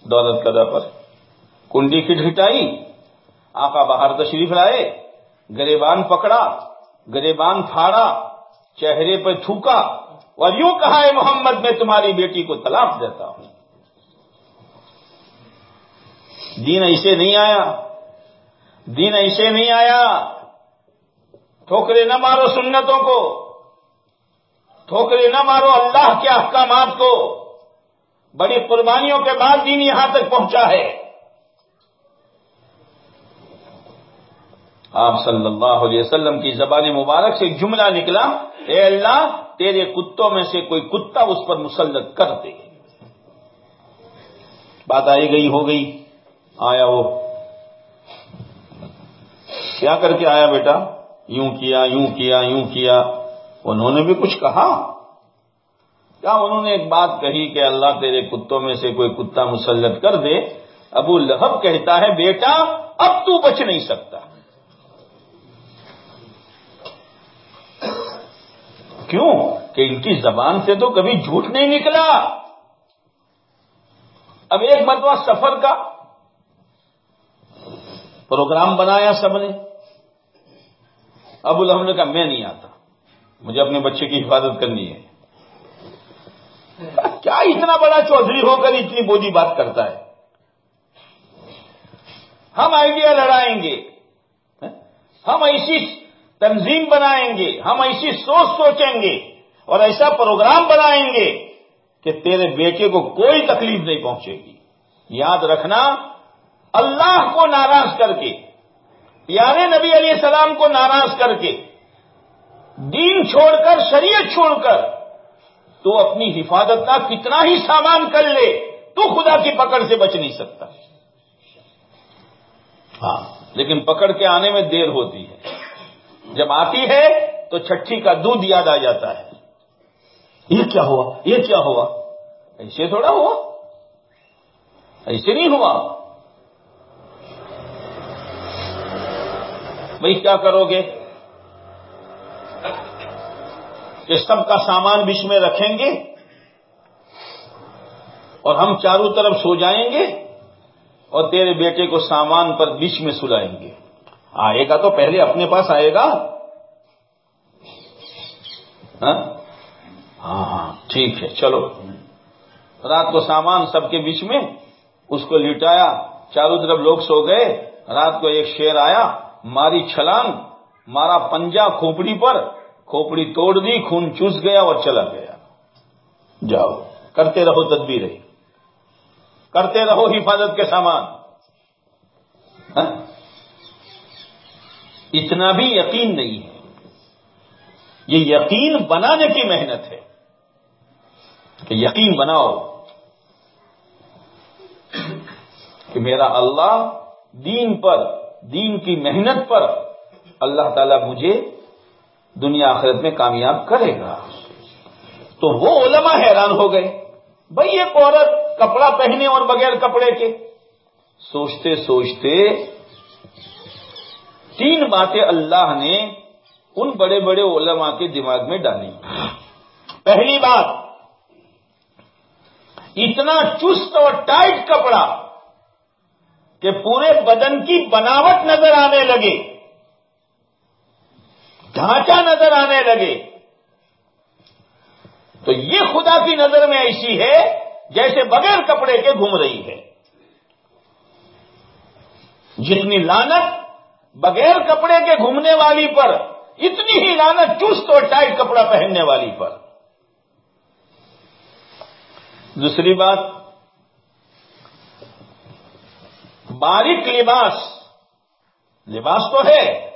دولت قدا پر۔ کنڈی کھٹائی آقا باہر تشریف لائے، گریبان پکڑا، گریبان پھاڑا چہرے پہ تھوکا، اور یوں کہا ہے محمد، میں تمہاری بیٹی کو طلاق دیتا ہوں. دین ایسے نہیں آیا، دین ایسے نہیں آیا۔ ٹھوکرے نہ مارو سنتوں کو، ٹھوکرے نہ مارو اللہ کے احکامات کو۔ بڑی قربانیوں کے بعد دین یہاں تک پہنچا ہے۔ آپ صلی اللہ علیہ وسلم کی زبان مبارک سے جملہ نکلا، اے اللہ، تیرے کتوں میں سے کوئی کتا اس پر مسلط کر دے۔ بات آئی گئی، ہو گئی، آیا وہ۔ کیا کر کے آیا بیٹا؟ یوں کیا یوں کیا یوں کیا۔ انہوں نے بھی کچھ کہا۔ کیا انہوں نے ایک بات کہی کہ اللہ تیرے کتوں میں سے کوئی کتا مسلط کر دے؟ ابو لہب کہتا ہے، بیٹا، اب تو بچ نہیں سکتا۔ کیوں کہ ان کی زبان سے تو کبھی جھوٹ نہیں نکلا؟ اب ایک مرتبہ سفر کا پروگرام بنایا سب نے۔ ابو الحمد نے کہا، میں نہیں آتا، مجھے اپنے بچے کی حفاظت کرنی ہے۔ کیا اتنا بڑا چودھری ہو کر اتنی بوجھی بات کرتا ہے؟ ہم آئیڈیا لڑائیں گے؟ ہم ایسی تنظیم بنائیں گے، ہم ایسی سوچ سوچیں گے اور ایسا پروگرام بنائیں گے کہ تیرے بیٹے کو کوئی تکلیف نہیں پہنچے گی۔ یاد رکھنا، اللہ کو ناراض کر کے، پیارے نبی علیہ السلام کو ناراض کر کے، دین چھوڑ کر، شریعت چھوڑ کر، تو اپنی حفاظت کا کتنا ہی سامان کر لے، تو خدا کی پکڑ سے بچ نہیں سکتا۔ ہاں لیکن پکڑ کے آنے میں دیر ہوتی ہے۔ جب آتی ہے تو چھٹی کا دودھ یاد آ جاتا ہے۔ یہ کیا ہوا؟ یہ کیا ہوا؟ ایسے تھوڑا ہوا۔ ایسے نہیں ہوا۔ بھائی کیا کرو گے؟ کہ سب کا سامان بیچ میں رکھیں گے اور ہم چاروں طرف سو جائیں گے اور تیرے بیٹے کو سامان پر بیچ میں سلائیں گے۔ آئے گا تو پہلے اپنے پاس آئے گا۔ ہاں؟, ہاں؟ ہاں ٹھیک ہے، چلو۔ رات کو سامان سب کے بیچ میں اس کو لٹایا۔ چاروں طرف لوگ سو گئے۔ رات کو ایک شیر آیا، ماری چھلانگ، مارا پنجا کھوپڑی پر۔ کھوپڑی توڑ دی، خون چوس گیا اور چلا گیا۔ جاؤ، کرتے رہو تدبیر کرتے رہو حفاظت کے سامان۔ ہاں؟ اتنا بھی یقین نہیں ہے۔ یہ یقین بنانے کی محنت ہے کہ یقین بناؤ کہ میرا اللہ دین پر، دین کی محنت پر اللہ تعالی مجھے دنیا آخرت میں کامیاب کرے گا۔ تو وہ علماء حیران ہو گئے۔ بھائی ایک عورت کپڑا پہنے اور بغیر کپڑے کے سوچتے سوچتے تین باتیں اللہ نے ان بڑے بڑے علماء کے دماغ میں ڈالی۔ پہلی بات، اتنا چست اور ٹائٹ کپڑا کہ پورے بدن کی بناوٹ نظر آنے لگے، ڈھانچہ نظر آنے لگے۔ تو یہ خدا کی نظر میں ایسی ہے جیسے بغیر کپڑے کے گھوم رہی ہے۔ جتنی لانت بغیر کپڑے کے گھومنے والی پر، اتنی ہی لانت چست اور ٹائٹ کپڑا پہننے والی پر۔ دوسری بات، باریک لباس۔ لباس تو ہے،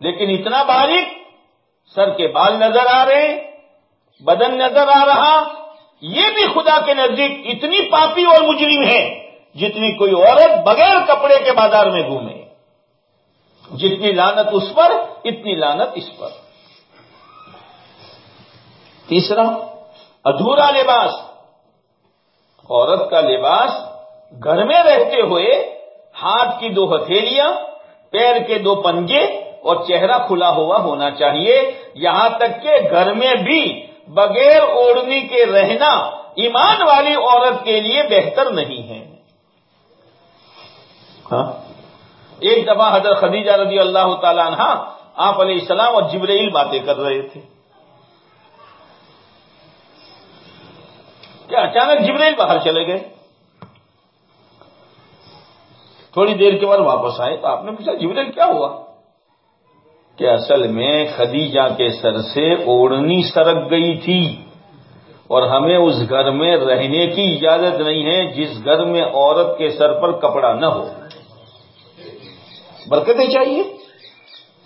لیکن اتنا باریک، سر کے بال نظر آ رہے بدن نظر آ رہا۔ یہ بھی خدا کے نزدیک اتنی پاپی اور مجرم ہے، جتنی کوئی عورت بغیر کپڑے کے بازار میں گھومے۔ جتنی لانت اس پر، اتنی لانت اس پر۔ تیسرا، ادھورا لباس۔ عورت کا لباس گھر میں رہتے ہوئے ہاتھ کی دو ہتھیلیاں، پیر کے دو پنجے اور چہرہ کھلا ہوا ہونا چاہیے۔ یہاں تک کہ گھر میں بھی بغیر اوڑھنی کے رہنا ایمان والی عورت کے لیے بہتر نہیں ہے ہاں ایک دفعہ حضرت خدیجہ رضی اللہ تعالیٰ عنہ آپ علیہ السلام اور جبرائیل باتیں کر رہے تھے۔ کیا اچانک جبرائیل باہر چلے گئے؟ تھوڑی دیر کے بعد واپس آئے تو آپ نے پوچھا، جبرائیل کیا ہوا؟ کہ اصل میں خدیجہ کے سر سے اوڑھنی سرک گئی تھی اور ہمیں اس گھر میں رہنے کی اجازت نہیں ہے جس گھر میں عورت کے سر پر کپڑا نہ ہو۔ برکتیں چاہیے۔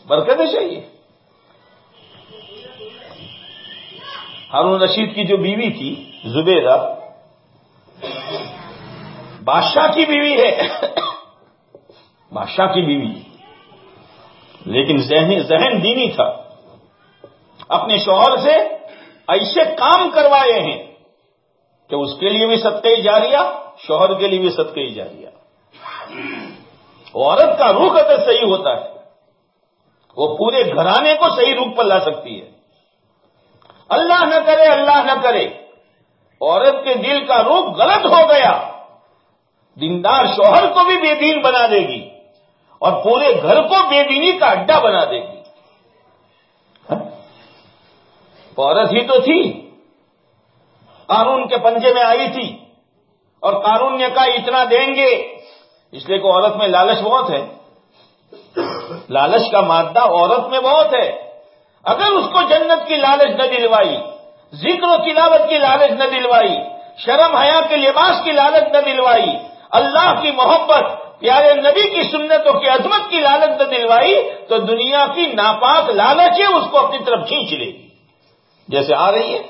برکتیں چاہیے۔ ہارون رشید کی جو بیوی تھی، زبیدہ، بادشاہ کی بیوی ہے۔ بادشاہ کی بیوی۔ لیکن ذہن دینی تھا۔ اپنے شوہر سے ایسے کام کروائے ہیں کہ اس کے لیے بھی صدقے جاریہ، شوہر کے لیے بھی صدقے جاریہ۔ عورت کا روح اگر صحیح ہوتا ہے، وہ پورے گھرانے کو صحیح روپ پر لا سکتی ہے۔ اللہ نہ کرے، اللہ نہ کرے۔ عورت کے دل کا روپ غلط ہو گیا۔ دیندار شوہر کو بھی بے دین بنا دے گی اور پورے گھر کو بے دینی کا اڈا بنا دے گی۔ ہاں؟ عورت ہی تو تھی۔ قانون کے پنجے میں آئی تھی اور قانون نے کہا، اتنا دیں گے۔ اس لیے کہ عورت میں لالچ بہت ہے۔ لالچ کا مادہ عورت میں بہت ہے۔ اگر اس کو جنت کی لالچ نہ دلوائی، ذکر و تلاوت کی لالچ نہ دلوائی، شرم، حیا کے لباس کی لالچ نہ دلوائی، اللہ کی محبت، پیارے نبی کی سنتوں کی عظمت کی لالچ نہ دلوائی، تو دنیا کی ناپاک لالچ ہے اس کو اپنی طرف کھینچ لے گی۔ جیسے آ رہی ہے۔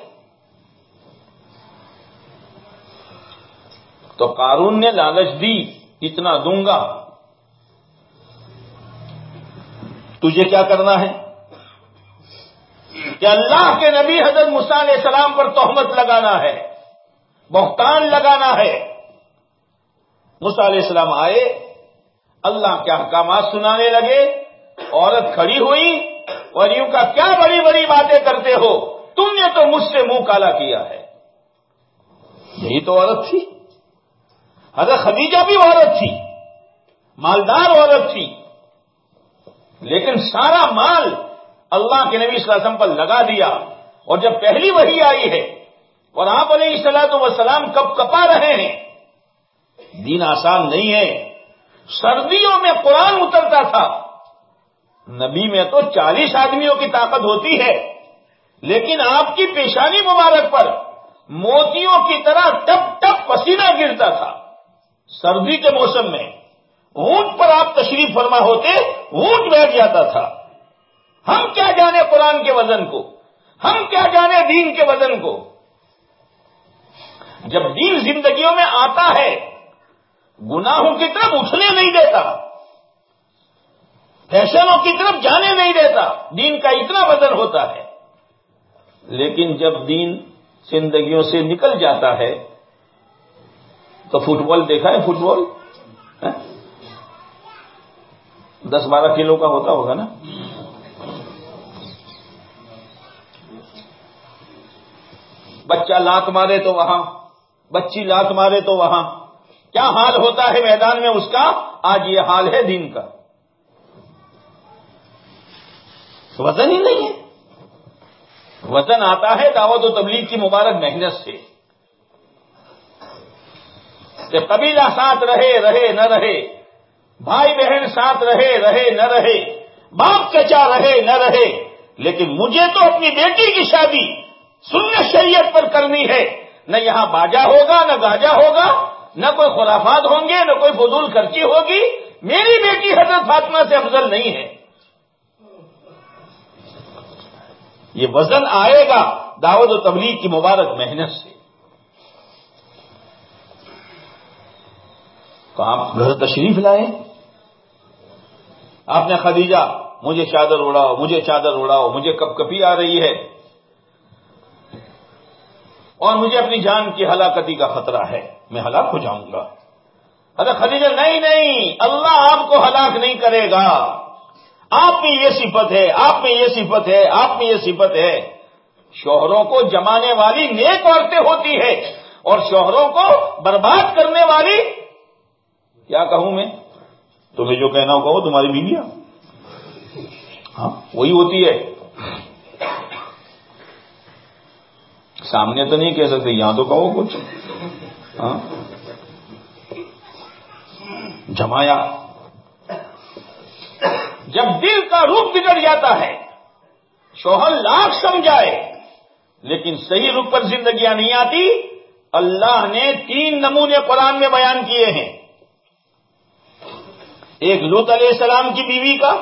تو قارون نے لالچ دی۔ اتنا دوں گا۔ تجھے کیا کرنا ہے؟ کہ اللہ کے نبی حضرت علیہ السلام پر تہمت لگانا ہے، بہتان لگانا ہے۔ علیہ السلام آئے، اللہ کے احکامات سنانے لگے، عورت کھڑی ہوئی اور یوں کا کیا بڑی بڑی باتیں کرتے ہو؟ تم نے تو مجھ سے منہ کالا کیا ہے۔ یہی تو عورت تھی۔ حضرت خدیجہ بھی عورت تھی، مالدار عورت تھی، لیکن سارا مال اللہ کے نبی صلی اللہ علیہ وسلم پر لگا دیا اور جب پہلی وہی آئی ہے اور آپ علیہ السلاۃ وسلام کب کپا رہے ہیں، دین آسان نہیں ہے۔ سردیوں میں قرآن اترتا تھا۔ نبی میں تو چالیس آدمیوں کی طاقت ہوتی ہے، لیکن آپ کی پیشانی مبارک پر موتیوں کی طرح ٹپ ٹپ پسینہ گرتا تھا۔ سردی کے موسم میں اونٹ پر آپ تشریف فرما ہوتے، اونٹ بیٹھ جاتا تھا۔ ہم کیا جانے قرآن کے وزن کو؟ ہم کیا جانے دین کے وزن کو؟ جب دین زندگیوں میں آتا ہے، گناہوں کی طرف اٹھنے نہیں دیتا۔ فیشنوں کی طرف جانے نہیں دیتا۔ دین کا اتنا وزن ہوتا ہے۔ لیکن جب دین زندگیوں سے نکل جاتا ہے تو فٹ بال دیکھا ہے فٹ بال؟ ہاں؟ دس بارہ کلو کا ہوتا ہوگا نا؟ بچہ لات مارے تو وہاں، بچی لات مارے تو وہاں۔ کیا حال ہوتا ہے میدان میں اس کا؟ آج یہ حال ہے دین کا۔ وزن ہی نہیں ہے۔ وزن آتا ہے دعوت و تبلیغ کی مبارک محنت سے۔ کہ قبیلہ ساتھ رہے رہے، نہ رہے۔ بھائی بہن ساتھ رہے رہے، نہ رہے۔ باپ چچا رہے، نہ رہے۔ لیکن مجھے تو اپنی بیٹی کی شادی سنت شریعت پر کرنی ہے۔ نہ یہاں باجا ہوگا، نہ گاجا ہوگا، نہ کوئی خلافات ہوں گے، نہ کوئی فضول خرچی ہوگی۔ میری بیٹی حضرت فاطمہ سے افضل نہیں ہے۔ یہ وزن آئے گا دعوت و تبلیغ کی مبارک محنت سے۔ تو آپ گھر تشریف لائے؟ آپ نے خدیجہ، مجھے چادر اڑاؤ، مجھے چادر اڑاؤ، مجھے کپ کپی آ رہی ہے۔ اور مجھے اپنی جان کی ہلاکتی کا خطرہ ہے۔ میں ہلاک ہو جاؤں گا۔ ارے خدیجہ، نہیں نہیں، اللہ آپ کو ہلاک نہیں کرے گا۔ آپ میں یہ صفت ہے، آپ میں یہ صفت ہے، آپ میں یہ صفت ہے۔ شوہروں کو جمانے والی نیک عورتیں ہوتی ہے اور شوہروں کو برباد کرنے والی کیا کہوں میں؟ تمہیں جو کہنا ہو کہو تمہاری بیویاں۔ ہاں وہی ہوتی ہے۔ سامنے تو نہیں کہہ سکتے، یہاں تو کہو کچھ۔ ہاں۔ جمایا جب دل کا روپ بگڑ جاتا ہے، شوہر لاکھ سمجھائے، لیکن صحیح روپ پر زندگیاں نہیں آتی، اللہ نے تین نمونے قرآن میں بیان کیے ہیں۔ ایک لوت علیہ السلام کی بیوی کا،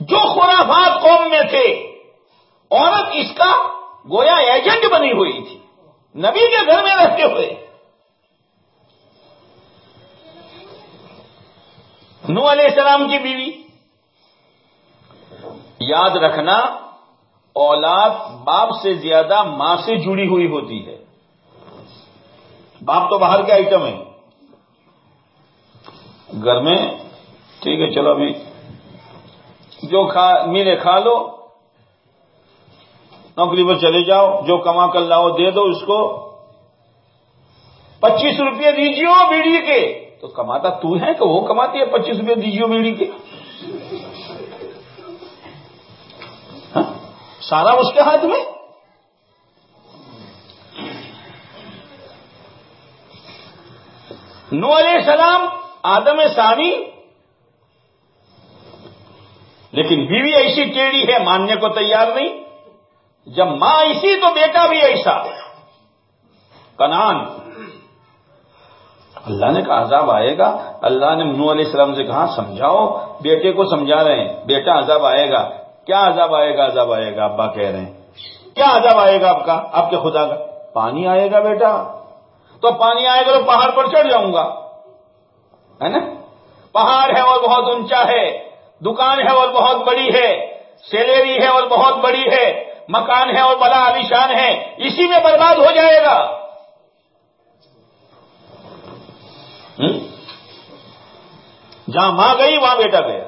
جو خرافات قوم میں تھے، عورت اس کا گویا ایجنٹ بنی ہوئی تھی، نبی کے گھر میں رہتے ہوئے۔ نو علیہ السلام کی بیوی۔ یاد رکھنا، اولاد باپ سے زیادہ ماں سے جڑی ہوئی ہوتی ہے۔ باپ تو باہر کے آئٹم ہے گھر میں، ٹھیک ہے، چلو ابھی۔ جو کھا میرے کھا لو، نوکری پر چلے جاؤ، جو کما کر لاؤ، دے دو اس کو۔ پچیس روپئے دیجیے بیڑی کے۔ تو کماتا تو ہے کہ وہ کماتی ہے، پچیس روپئے دیجیے بیڑی کے۔ ہاں؟ سارا اس کے ہاتھ میں؟ نو علیہ السلام آدم سامی لیکن بیوی ایسی ٹیڑھی ہے، ماننے کو تیار نہیں۔ جب ماں ایسی تو بیٹا بھی ایسا۔ کنان۔ اللہ نے کہا، عذاب آئے گا۔ اللہ نے منو علیہ السلام سے کہا، سمجھاؤ، بیٹے کو سمجھا رہے ہیں۔ بیٹا، عذاب آئے گا۔ کیا عذاب آئے گا؟ عذاب آئے گا، ابا کہہ رہے ہیں۔ کیا عذاب آئے گا آپ کا؟ آپ کے خدا کا۔ پانی آئے گا بیٹا۔ تو پانی آئے گا تو پہاڑ پر چڑھ جاؤں گا۔ ہے نا؟ پہاڑ ہے اور بہت اونچا ہے، دکان ہے اور بہت بڑی ہے، سیلری ہے اور بہت بڑی ہے، مکان ہے اور بڑا علیشان ہے، اسی میں برباد ہو جائے گا۔ جہاں ماں گئی، وہاں بیٹا گیا۔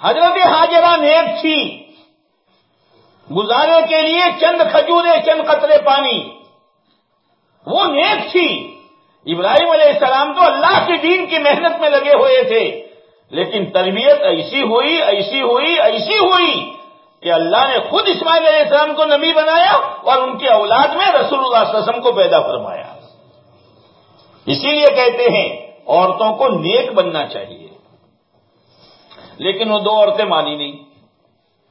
حضرت حاجرہ نیک تھی۔ گزارے کے لیے چند کھجورے، چند قطرے پانی۔ وہ نیک تھی۔ ابراہیم علیہ السلام تو اللہ کے دین کی محنت میں لگے ہوئے تھے، لیکن تربیت ایسی ہوئی ایسی ہوئی ایسی ہوئی کہ اللہ نے خود اسماعیل علیہ السلام کو نبی بنایا اور ان کی اولاد میں رسول اللہ صلی اللہ علیہ وسلم کو پیدا فرمایا۔ اسی لیے کہتے ہیں، عورتوں کو نیک بننا چاہیے۔ لیکن وہ دو عورتیں مانی نہیں۔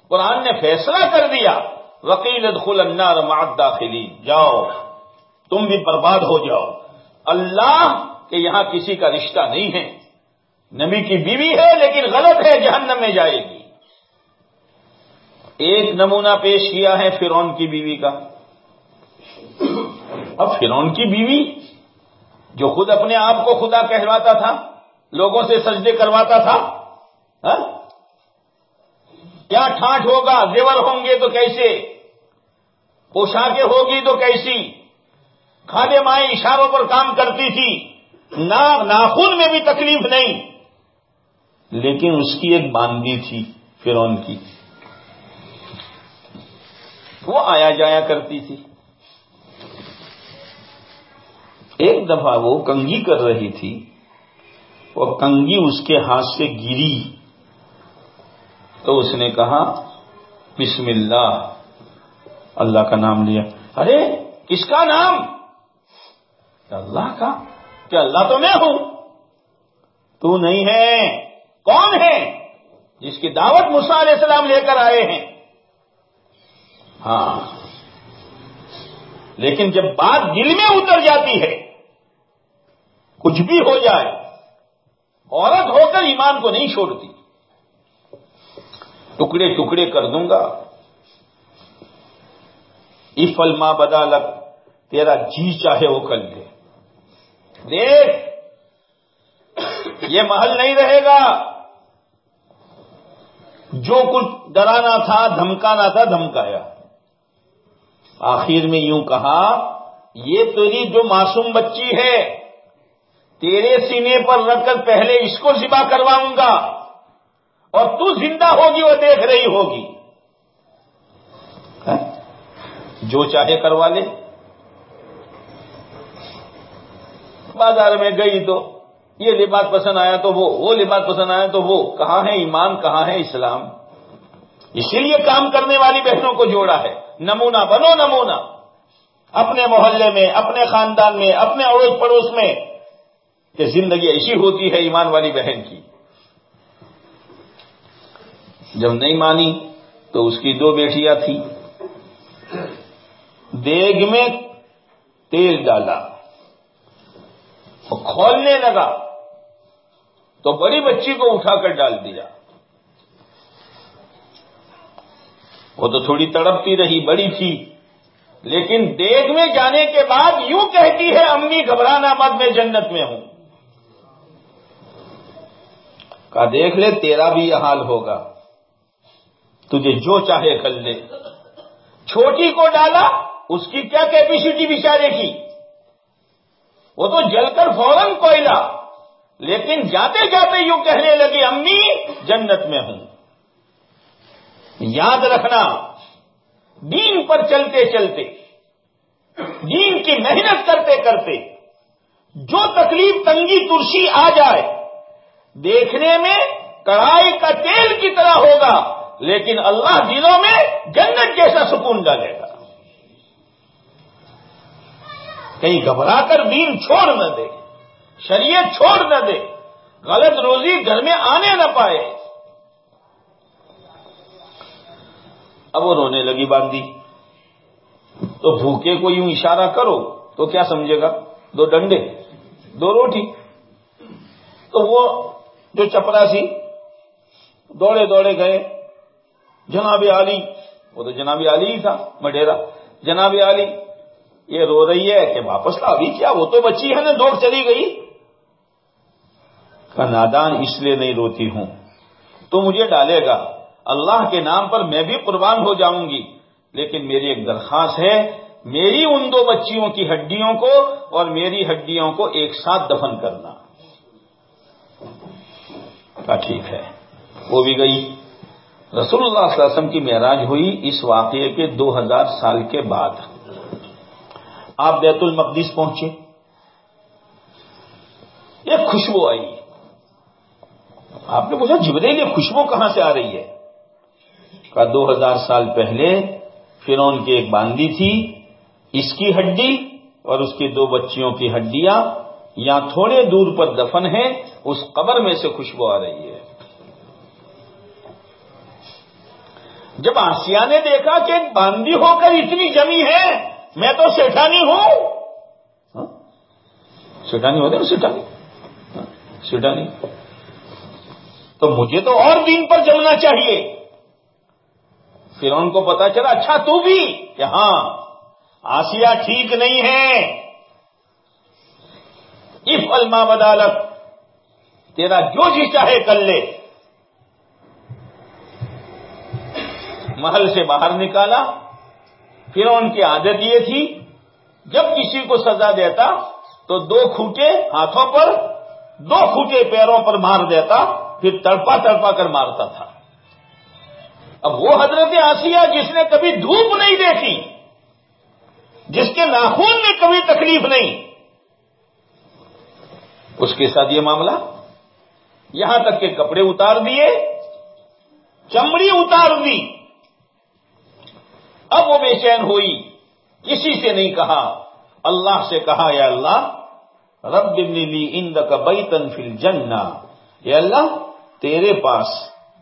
قرآن نے فیصلہ کر دیا وکیل ادخل النار مع داخلی جاؤ، تم بھی برباد ہو جاؤ۔ اللہ کے یہاں کسی کا رشتہ نہیں ہے۔ نبی کی بیوی ہے لیکن غلط ہے، جہنم میں جائے گی۔ ایک نمونہ پیش کیا ہے فرون کی بیوی کا۔ اب فرون کی بیوی جو خود اپنے آپ کو خدا کہلواتا تھا، لوگوں سے سجدے کرواتا تھا ہاں؟ کیا ٹھاٹ ہوگا؟ زیور ہوں گے تو کیسے؟ پوشاکیں ہوگی تو کیسی؟ کھانے مائیں اشاروں پر کام کرتی تھی۔ ناخن میں بھی تکلیف نہیں۔ لیکن اس کی ایک باندھی تھی فرون کی۔ وہ آیا جایا کرتی تھی۔ ایک دفعہ وہ کنگھی کر رہی تھی۔ وہ کنگھی اس کے ہاتھ سے گری۔ تو اس نے کہا، بسم اللہ۔ اللہ کا نام لیا۔ ارے، کس کا نام؟ اللہ کا کیا اللہ تو میں ہوں۔ تو نہیں ہے۔ کون ہے جس کی دعوت مسا علیہ السلام لے کر آئے ہیں؟ ہاں۔ لیکن جب بات دل میں اتر جاتی ہے، کچھ بھی ہو جائے، عورت ہو کر ایمان کو نہیں چھوڑتی۔ ٹکڑے ٹکڑے کر دوں گا۔ افل ماں بدالت تیرا جی چاہے وہ کر لے۔ دیکھ۔ یہ محل نہیں رہے گا۔ جو کچھ ڈرانا تھا، دھمکانا تھا، دھمکایا۔ آخر میں یوں کہا، یہ تیری جو معصوم بچی ہے، تیرے سینے پر رکھ کر پہلے اس کو ذبح کرواؤں گا۔ اور تو زندہ ہوگی وہ دیکھ رہی ہوگی۔ ہاں؟ جو چاہے کروا لے۔ بازار میں گئی تو یہ لباس پسند آیا تو وہ وہ لباس پسند آیا تو وہ۔ کہاں ہے ایمان؟ کہاں ہے اسلام؟ اسی لیے کام کرنے والی بہنوں کو جوڑا ہے۔ نمونہ بنو نمونہ۔ اپنے محلے میں، اپنے خاندان میں، اپنے اڑوس پڑوس میں کہ زندگی ایسی ہوتی ہے ایمان والی بہن کی۔ جب نہیں مانی تو اس کی دو بیٹیاں تھیں۔ دیگ میں تیل ڈالا۔ اور کھولنے لگا تو بڑی بچی کو اٹھا کر ڈال دیا۔ وہ تو تھوڑی تڑپتی رہی، بڑی تھی۔ لیکن دیگ میں جانے کے بعد یوں کہتی ہے، امی گھبرانا مت میں جنت میں ہوں۔ کہا، دیکھ لے، تیرا بھی یہ حال ہوگا۔ تجھے جو چاہے کر لے۔ چھوٹی کو ڈالا، اس کی کیا کیپیسٹی بچارے کی وہ تو جل کر فوراً کوئلہ لیکن جاتے جاتے یوں کہنے لگی امی، جنت میں ہوں۔ یاد رکھنا، دین پر چلتے چلتے، دین کی محنت کرتے کرتے، جو تکلیف تنگی ترسی آ جائے، دیکھنے میں کڑھائی کا تیل کی طرح ہوگا، لیکن اللہ دلوں میں جنت جیسا سکون ڈالے گا۔ کہیں گھبرا کر دین چھوڑ نہ دے، شریعت چھوڑ نہ دے، غلط روزی گھر میں آنے نہ پائے۔ اب وہ رونے لگی باندھی تو بھوکے کو یوں اشارہ کرو تو کیا سمجھے گا؟ دو ڈنڈے، دو روٹی۔ تو وہ جو چپڑا سی، دوڑے دوڑے گئے۔ جناب علی وہ تو جناب علی ہی تھا مڈیرا جناب علی یہ رو رہی ہے کہ واپس لا ابھی کیا؟ وہ تو بچی ہے نا، دوڑ چلی گئی۔ کا نادان اس لیے نہیں روتی ہوں۔ تو مجھے ڈالے گا۔ اللہ کے نام پر میں بھی قربان ہو جاؤں گی۔ لیکن میری ایک درخواست ہے، میری ان دو بچیوں کی ہڈیوں کو اور میری ہڈیوں کو ایک ساتھ دفن کرنا۔ کا ٹھیک ہے۔ وہ بھی گئی۔ رسول اللہ صلی اللہ علیہ وسلم کی معراج ہوئی اس واقعے کے دو ہزار سال کے بعد۔ آپ بیت المقدس پہنچے۔ ایک خوشبو آئی۔ آپ نے پوچھا، جبریل، یہ خوشبو کہاں سے آ رہی ہے؟ کہا، دو ہزار سال پہلے فرون کی ایک باندھی تھی، اس کی ہڈی اور اس کی دو بچیوں کی ہڈیاں یا تھوڑے دور پر دفن ہے اس قبر میں سے خوشبو آ رہی ہے۔ جب آسیا نے دیکھا کہ ایک باندھی ہو کر اتنی جمی ہے میں تو سیٹھانی ہوں۔ ہاں؟ سیٹھانی ہوتے نا سیٹھانی؟ ہاں، سیٹھانی۔ تو مجھے تو اور دین پر جمنا چاہیے۔ پھر ان کو پتا چلا اچھا تو بھی کہ ہاں آسیا ٹھیک نہیں ہے۔ اس الما بدالت تیرا جو جی چاہے کر لے۔ محل سے باہر نکالا۔ پھر ان کی عادت یہ تھی، جب کسی کو سزا دیتا تو دو کھوٹے ہاتھوں پر، دو پھوٹے پیروں پر مار دیتا، پھر تڑپا تڑپا کر مارتا تھا۔ اب وہ حضرت آسیہ جس نے کبھی دھوپ نہیں دیکھی، جس کے ناخون میں کبھی تکلیف نہیں، اس کے ساتھ یہ معاملہ، یہاں تک کہ کپڑے اتار دیے، چمڑی اتار دی۔ اب وہ بے چین ہوئی۔ کسی سے نہیں کہا۔ اللہ سے کہا، یا اللہ، رب لی اند کا بئی تنفل جننا یا اللہ، تیرے پاس،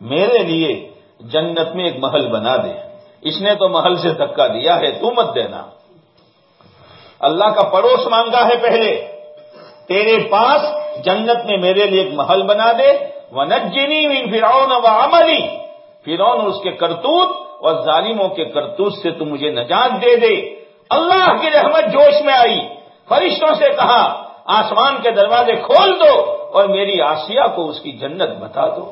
میرے لیے جنت میں ایک محل بنا دے۔ اس نے تو محل سے دھکا دیا ہے، تو مت دینا۔ اللہ کا پڑوس مانگا ہے پہلے۔ تیرے پاس جنت میں میرے لیے ایک محل بنا دے۔ وہ نجنی فرعون و عملی فرعون اس کے کرتوت اور ظالموں کے کرتوت سے تو مجھے نجات دے دے۔ اللہ کی رحمت جوش میں آئی۔ فرشتوں سے کہا، آسمان کے دروازے کھول دو اور میری آسیہ کو اس کی جنت بتا دو۔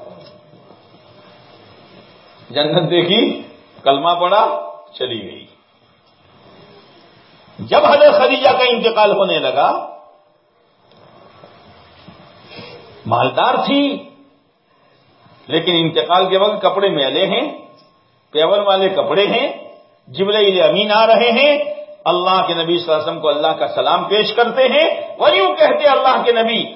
جنت دیکھی، کلمہ پڑا چلی گئی۔ جب حضرت خدیجہ کا انتقال ہونے لگا، مالدار تھی، لیکن انتقال کے وقت کپڑے میلے ہیں۔ پیور والے کپڑے ہیں جبل امین آ رہے ہیں، اللہ کے نبی صلی اللہ علیہ وسلم کو اللہ کا سلام پیش کرتے ہیں وہ یوں کہتے اللہ کے نبی،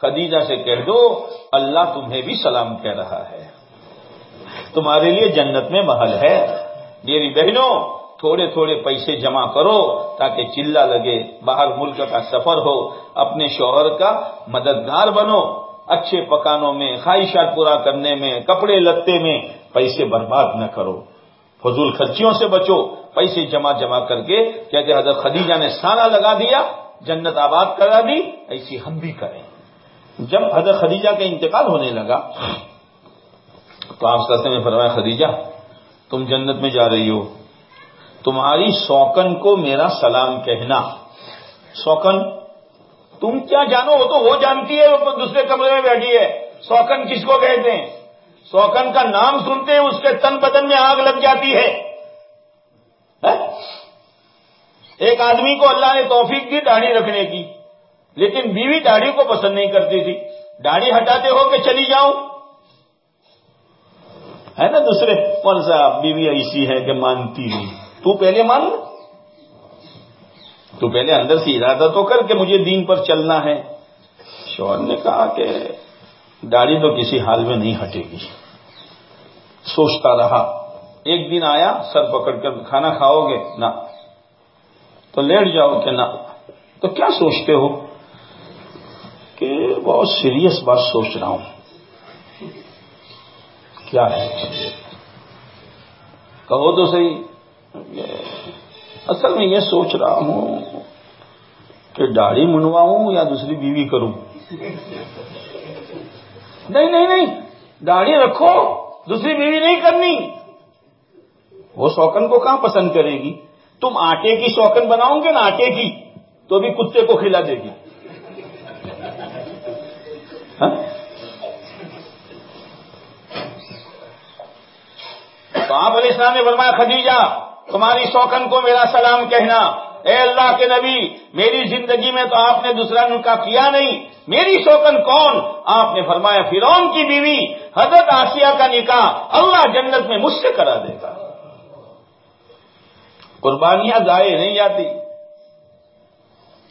خدیجہ سے کہہ دو، اللہ تمہیں بھی سلام کہہ رہا ہے۔ تمہارے لیے جنت میں محل ہے۔ میری بہنوں، تھوڑے تھوڑے پیسے جمع کرو تاکہ چلا لگے، باہر ملک کا سفر ہو، اپنے شوہر کا مددگار بنو۔ اچھے پکانوں میں، خواہشات پورا کرنے میں، کپڑے لتے میں پیسے برباد نہ کرو۔ فضول خرچیوں سے بچو۔ پیسے جمع جمع کر کے کہتے حضرت خدیجہ نے سارا لگا دیا، جنت آباد کرا دی، ایسی ہم بھی کریں۔ جب حضرت خدیجہ کا انتقال ہونے لگا، تو آپ سستے میں فرمایا، خدیجہ، تم جنت میں جا رہی ہو۔ تمہاری سوکن کو میرا سلام کہنا۔ سوکن تم کیا جانو؟ وہ تو وہ جانتی ہے، وہ دوسرے کمرے میں بیٹھی ہے۔ سوکن کس کو کہتے ہیں؟ سوکن کا نام سنتے ہیں اس کے تن بدن میں آگ لگ جاتی ہے۔ ہاں؟ ایک آدمی کو اللہ نے توفیق دی داڑھی رکھنے کی، لیکن بیوی داڑھی کو پسند نہیں کرتی تھی۔ داڑھی ہٹاتے ہو کہ چلی جاؤں؟ ہے نا دوسرے؟ کون سا بیوی ایسی ہے کہ مانتی نہیں؟ تو پہلے مان تو پہلے اندر سے ارادہ تو کر کہ مجھے دین پر چلنا ہے۔ شوہر نے کہا کہ داڑھی تو کسی حال میں نہیں ہٹے گی۔ سوچتا رہا۔ ایک دن آیا، سر پکڑ کر کھانا کھاؤ گے؟ نہ۔ تو لیٹ جاؤ کہ نہ۔ تو کیا سوچتے ہو؟ کہ بہت سیریس بات سوچ رہا ہوں۔ کیا ہے؟ کہو تو صحیح۔ اصل میں یہ سوچ رہا ہوں کہ داڑھی منواؤں یا دوسری بیوی کروں؟ نہیں نہیں نہیں، داڑھی رکھو، دوسری بیوی نہیں کرنی۔ وہ شوکن کو کہاں پسند کرے گی؟ تم آٹے کی شوکن بناؤ گے نا آٹے کی؟ تو بھی کتے کو کھلا دے گی۔ ہاں؟ تو آپ علیہ السلام نے فرمایا، خدیجہ تمہاری شوکن کو میرا سلام کہنا۔ اے اللہ کے نبی، میری زندگی میں تو آپ نے دوسرا نکاح کیا نہیں۔ میری شوکن کون؟ آپ نے فرمایا فرون کی بیوی۔ حضرت آسیہ کا نکاح اللہ جنت میں مجھ سے کرا دیتا۔ قربانیاں ضائع نہیں جاتی۔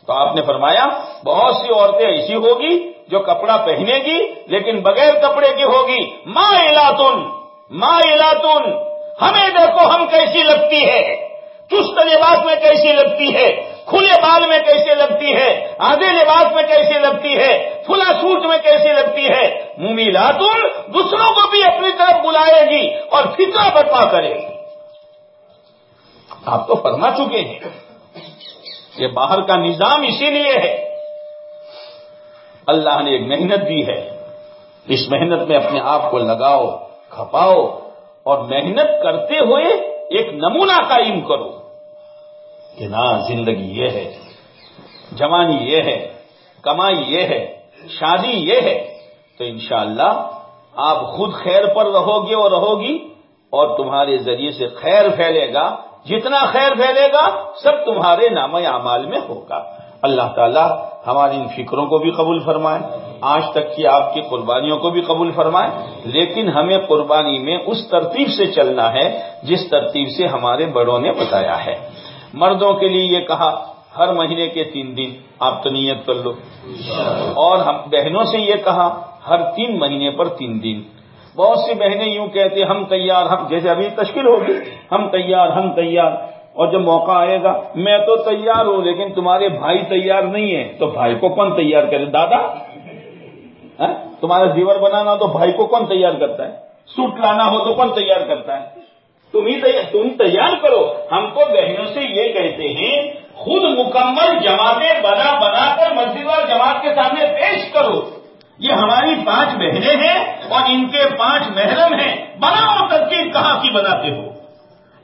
تو آپ نے فرمایا، بہت سی عورتیں ایسی ہوگی جو کپڑا پہنے گی، لیکن بغیر کپڑے کی ہوگی۔ ماں الاتن ماں الاتن ہمیں دیکھو ہم کیسی لگتی ہے۔ چست لباس میں کیسی لگتی ہے۔ کھلے بال میں کیسے لگتی ہے۔ آدھے لباس میں کیسے لگتی ہے۔ کھلا سوٹ میں کیسے لگتی ہے۔ مومی دوسروں کو بھی اپنی طرف بلائے گی اور فطرہ برپا کرے گی۔ آپ تو فرما چکے ہیں۔ یہ باہر کا نظام اسی لیے ہے۔ اللہ نے ایک محنت دی ہے۔ اس محنت میں اپنے آپ کو لگاؤ، کھپاؤ اور محنت کرتے ہوئے ایک نمونہ قائم کرو کہ نا، زندگی یہ ہے، جوانی یہ ہے، کمائی یہ ہے، شادی یہ ہے، تو انشاءاللہ آپ خود خیر پر رہو گے اور رہو گی اور تمہارے ذریعے سے خیر پھیلے گا، جتنا خیر پھیلے گا، سب تمہارے نام اعمال میں ہوگا۔ اللہ تعالیٰ ہماری ان فکروں کو بھی قبول فرمائے، آج تک کی آپ کی قربانیوں کو بھی قبول فرمائے، لیکن ہمیں قربانی میں اس ترتیب سے چلنا ہے جس ترتیب سے ہمارے بڑوں نے بتایا ہے۔ مردوں کے لیے یہ کہا، ہر مہینے کے تین دن آپ تو نیت کر لو۔ اور ہم بہنوں سے یہ کہا، ہر تین مہینے پر تین دن۔ بہت سی بہنیں یوں کہتے، ہم تیار، ہم، جیسے ابھی تشکیل ہوگی، ہم تیار ہم تیار۔ اور جب موقع آئے گا، میں تو تیار ہوں، لیکن تمہارے بھائی تیار نہیں ہے تو بھائی کو کون تیار کرے؟ دادا؟ ہاں؟ تمہارا زیور بنانا تو بھائی کو کون تیار کرتا ہے؟ سوٹ لانا ہو تو کون تیار کرتا ہے؟ تم ہی تم تیار کرو۔ ہم کو بہنوں سے یہ کہتے ہیں، خود مکمل جماعتیں بنا بنا کر مسجد اور جماعت کے سامنے پیش کرو۔ یہ ہماری پانچ بہنیں ہیں اور ان کے پانچ محرم ہیں۔ بناؤ ترکیب کہاں کی بناتے ہو؟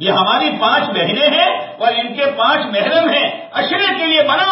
یہ ہماری پانچ بہنیں ہیں اور ان کے پانچ محرم ہیں اشرے کے لیے بناؤ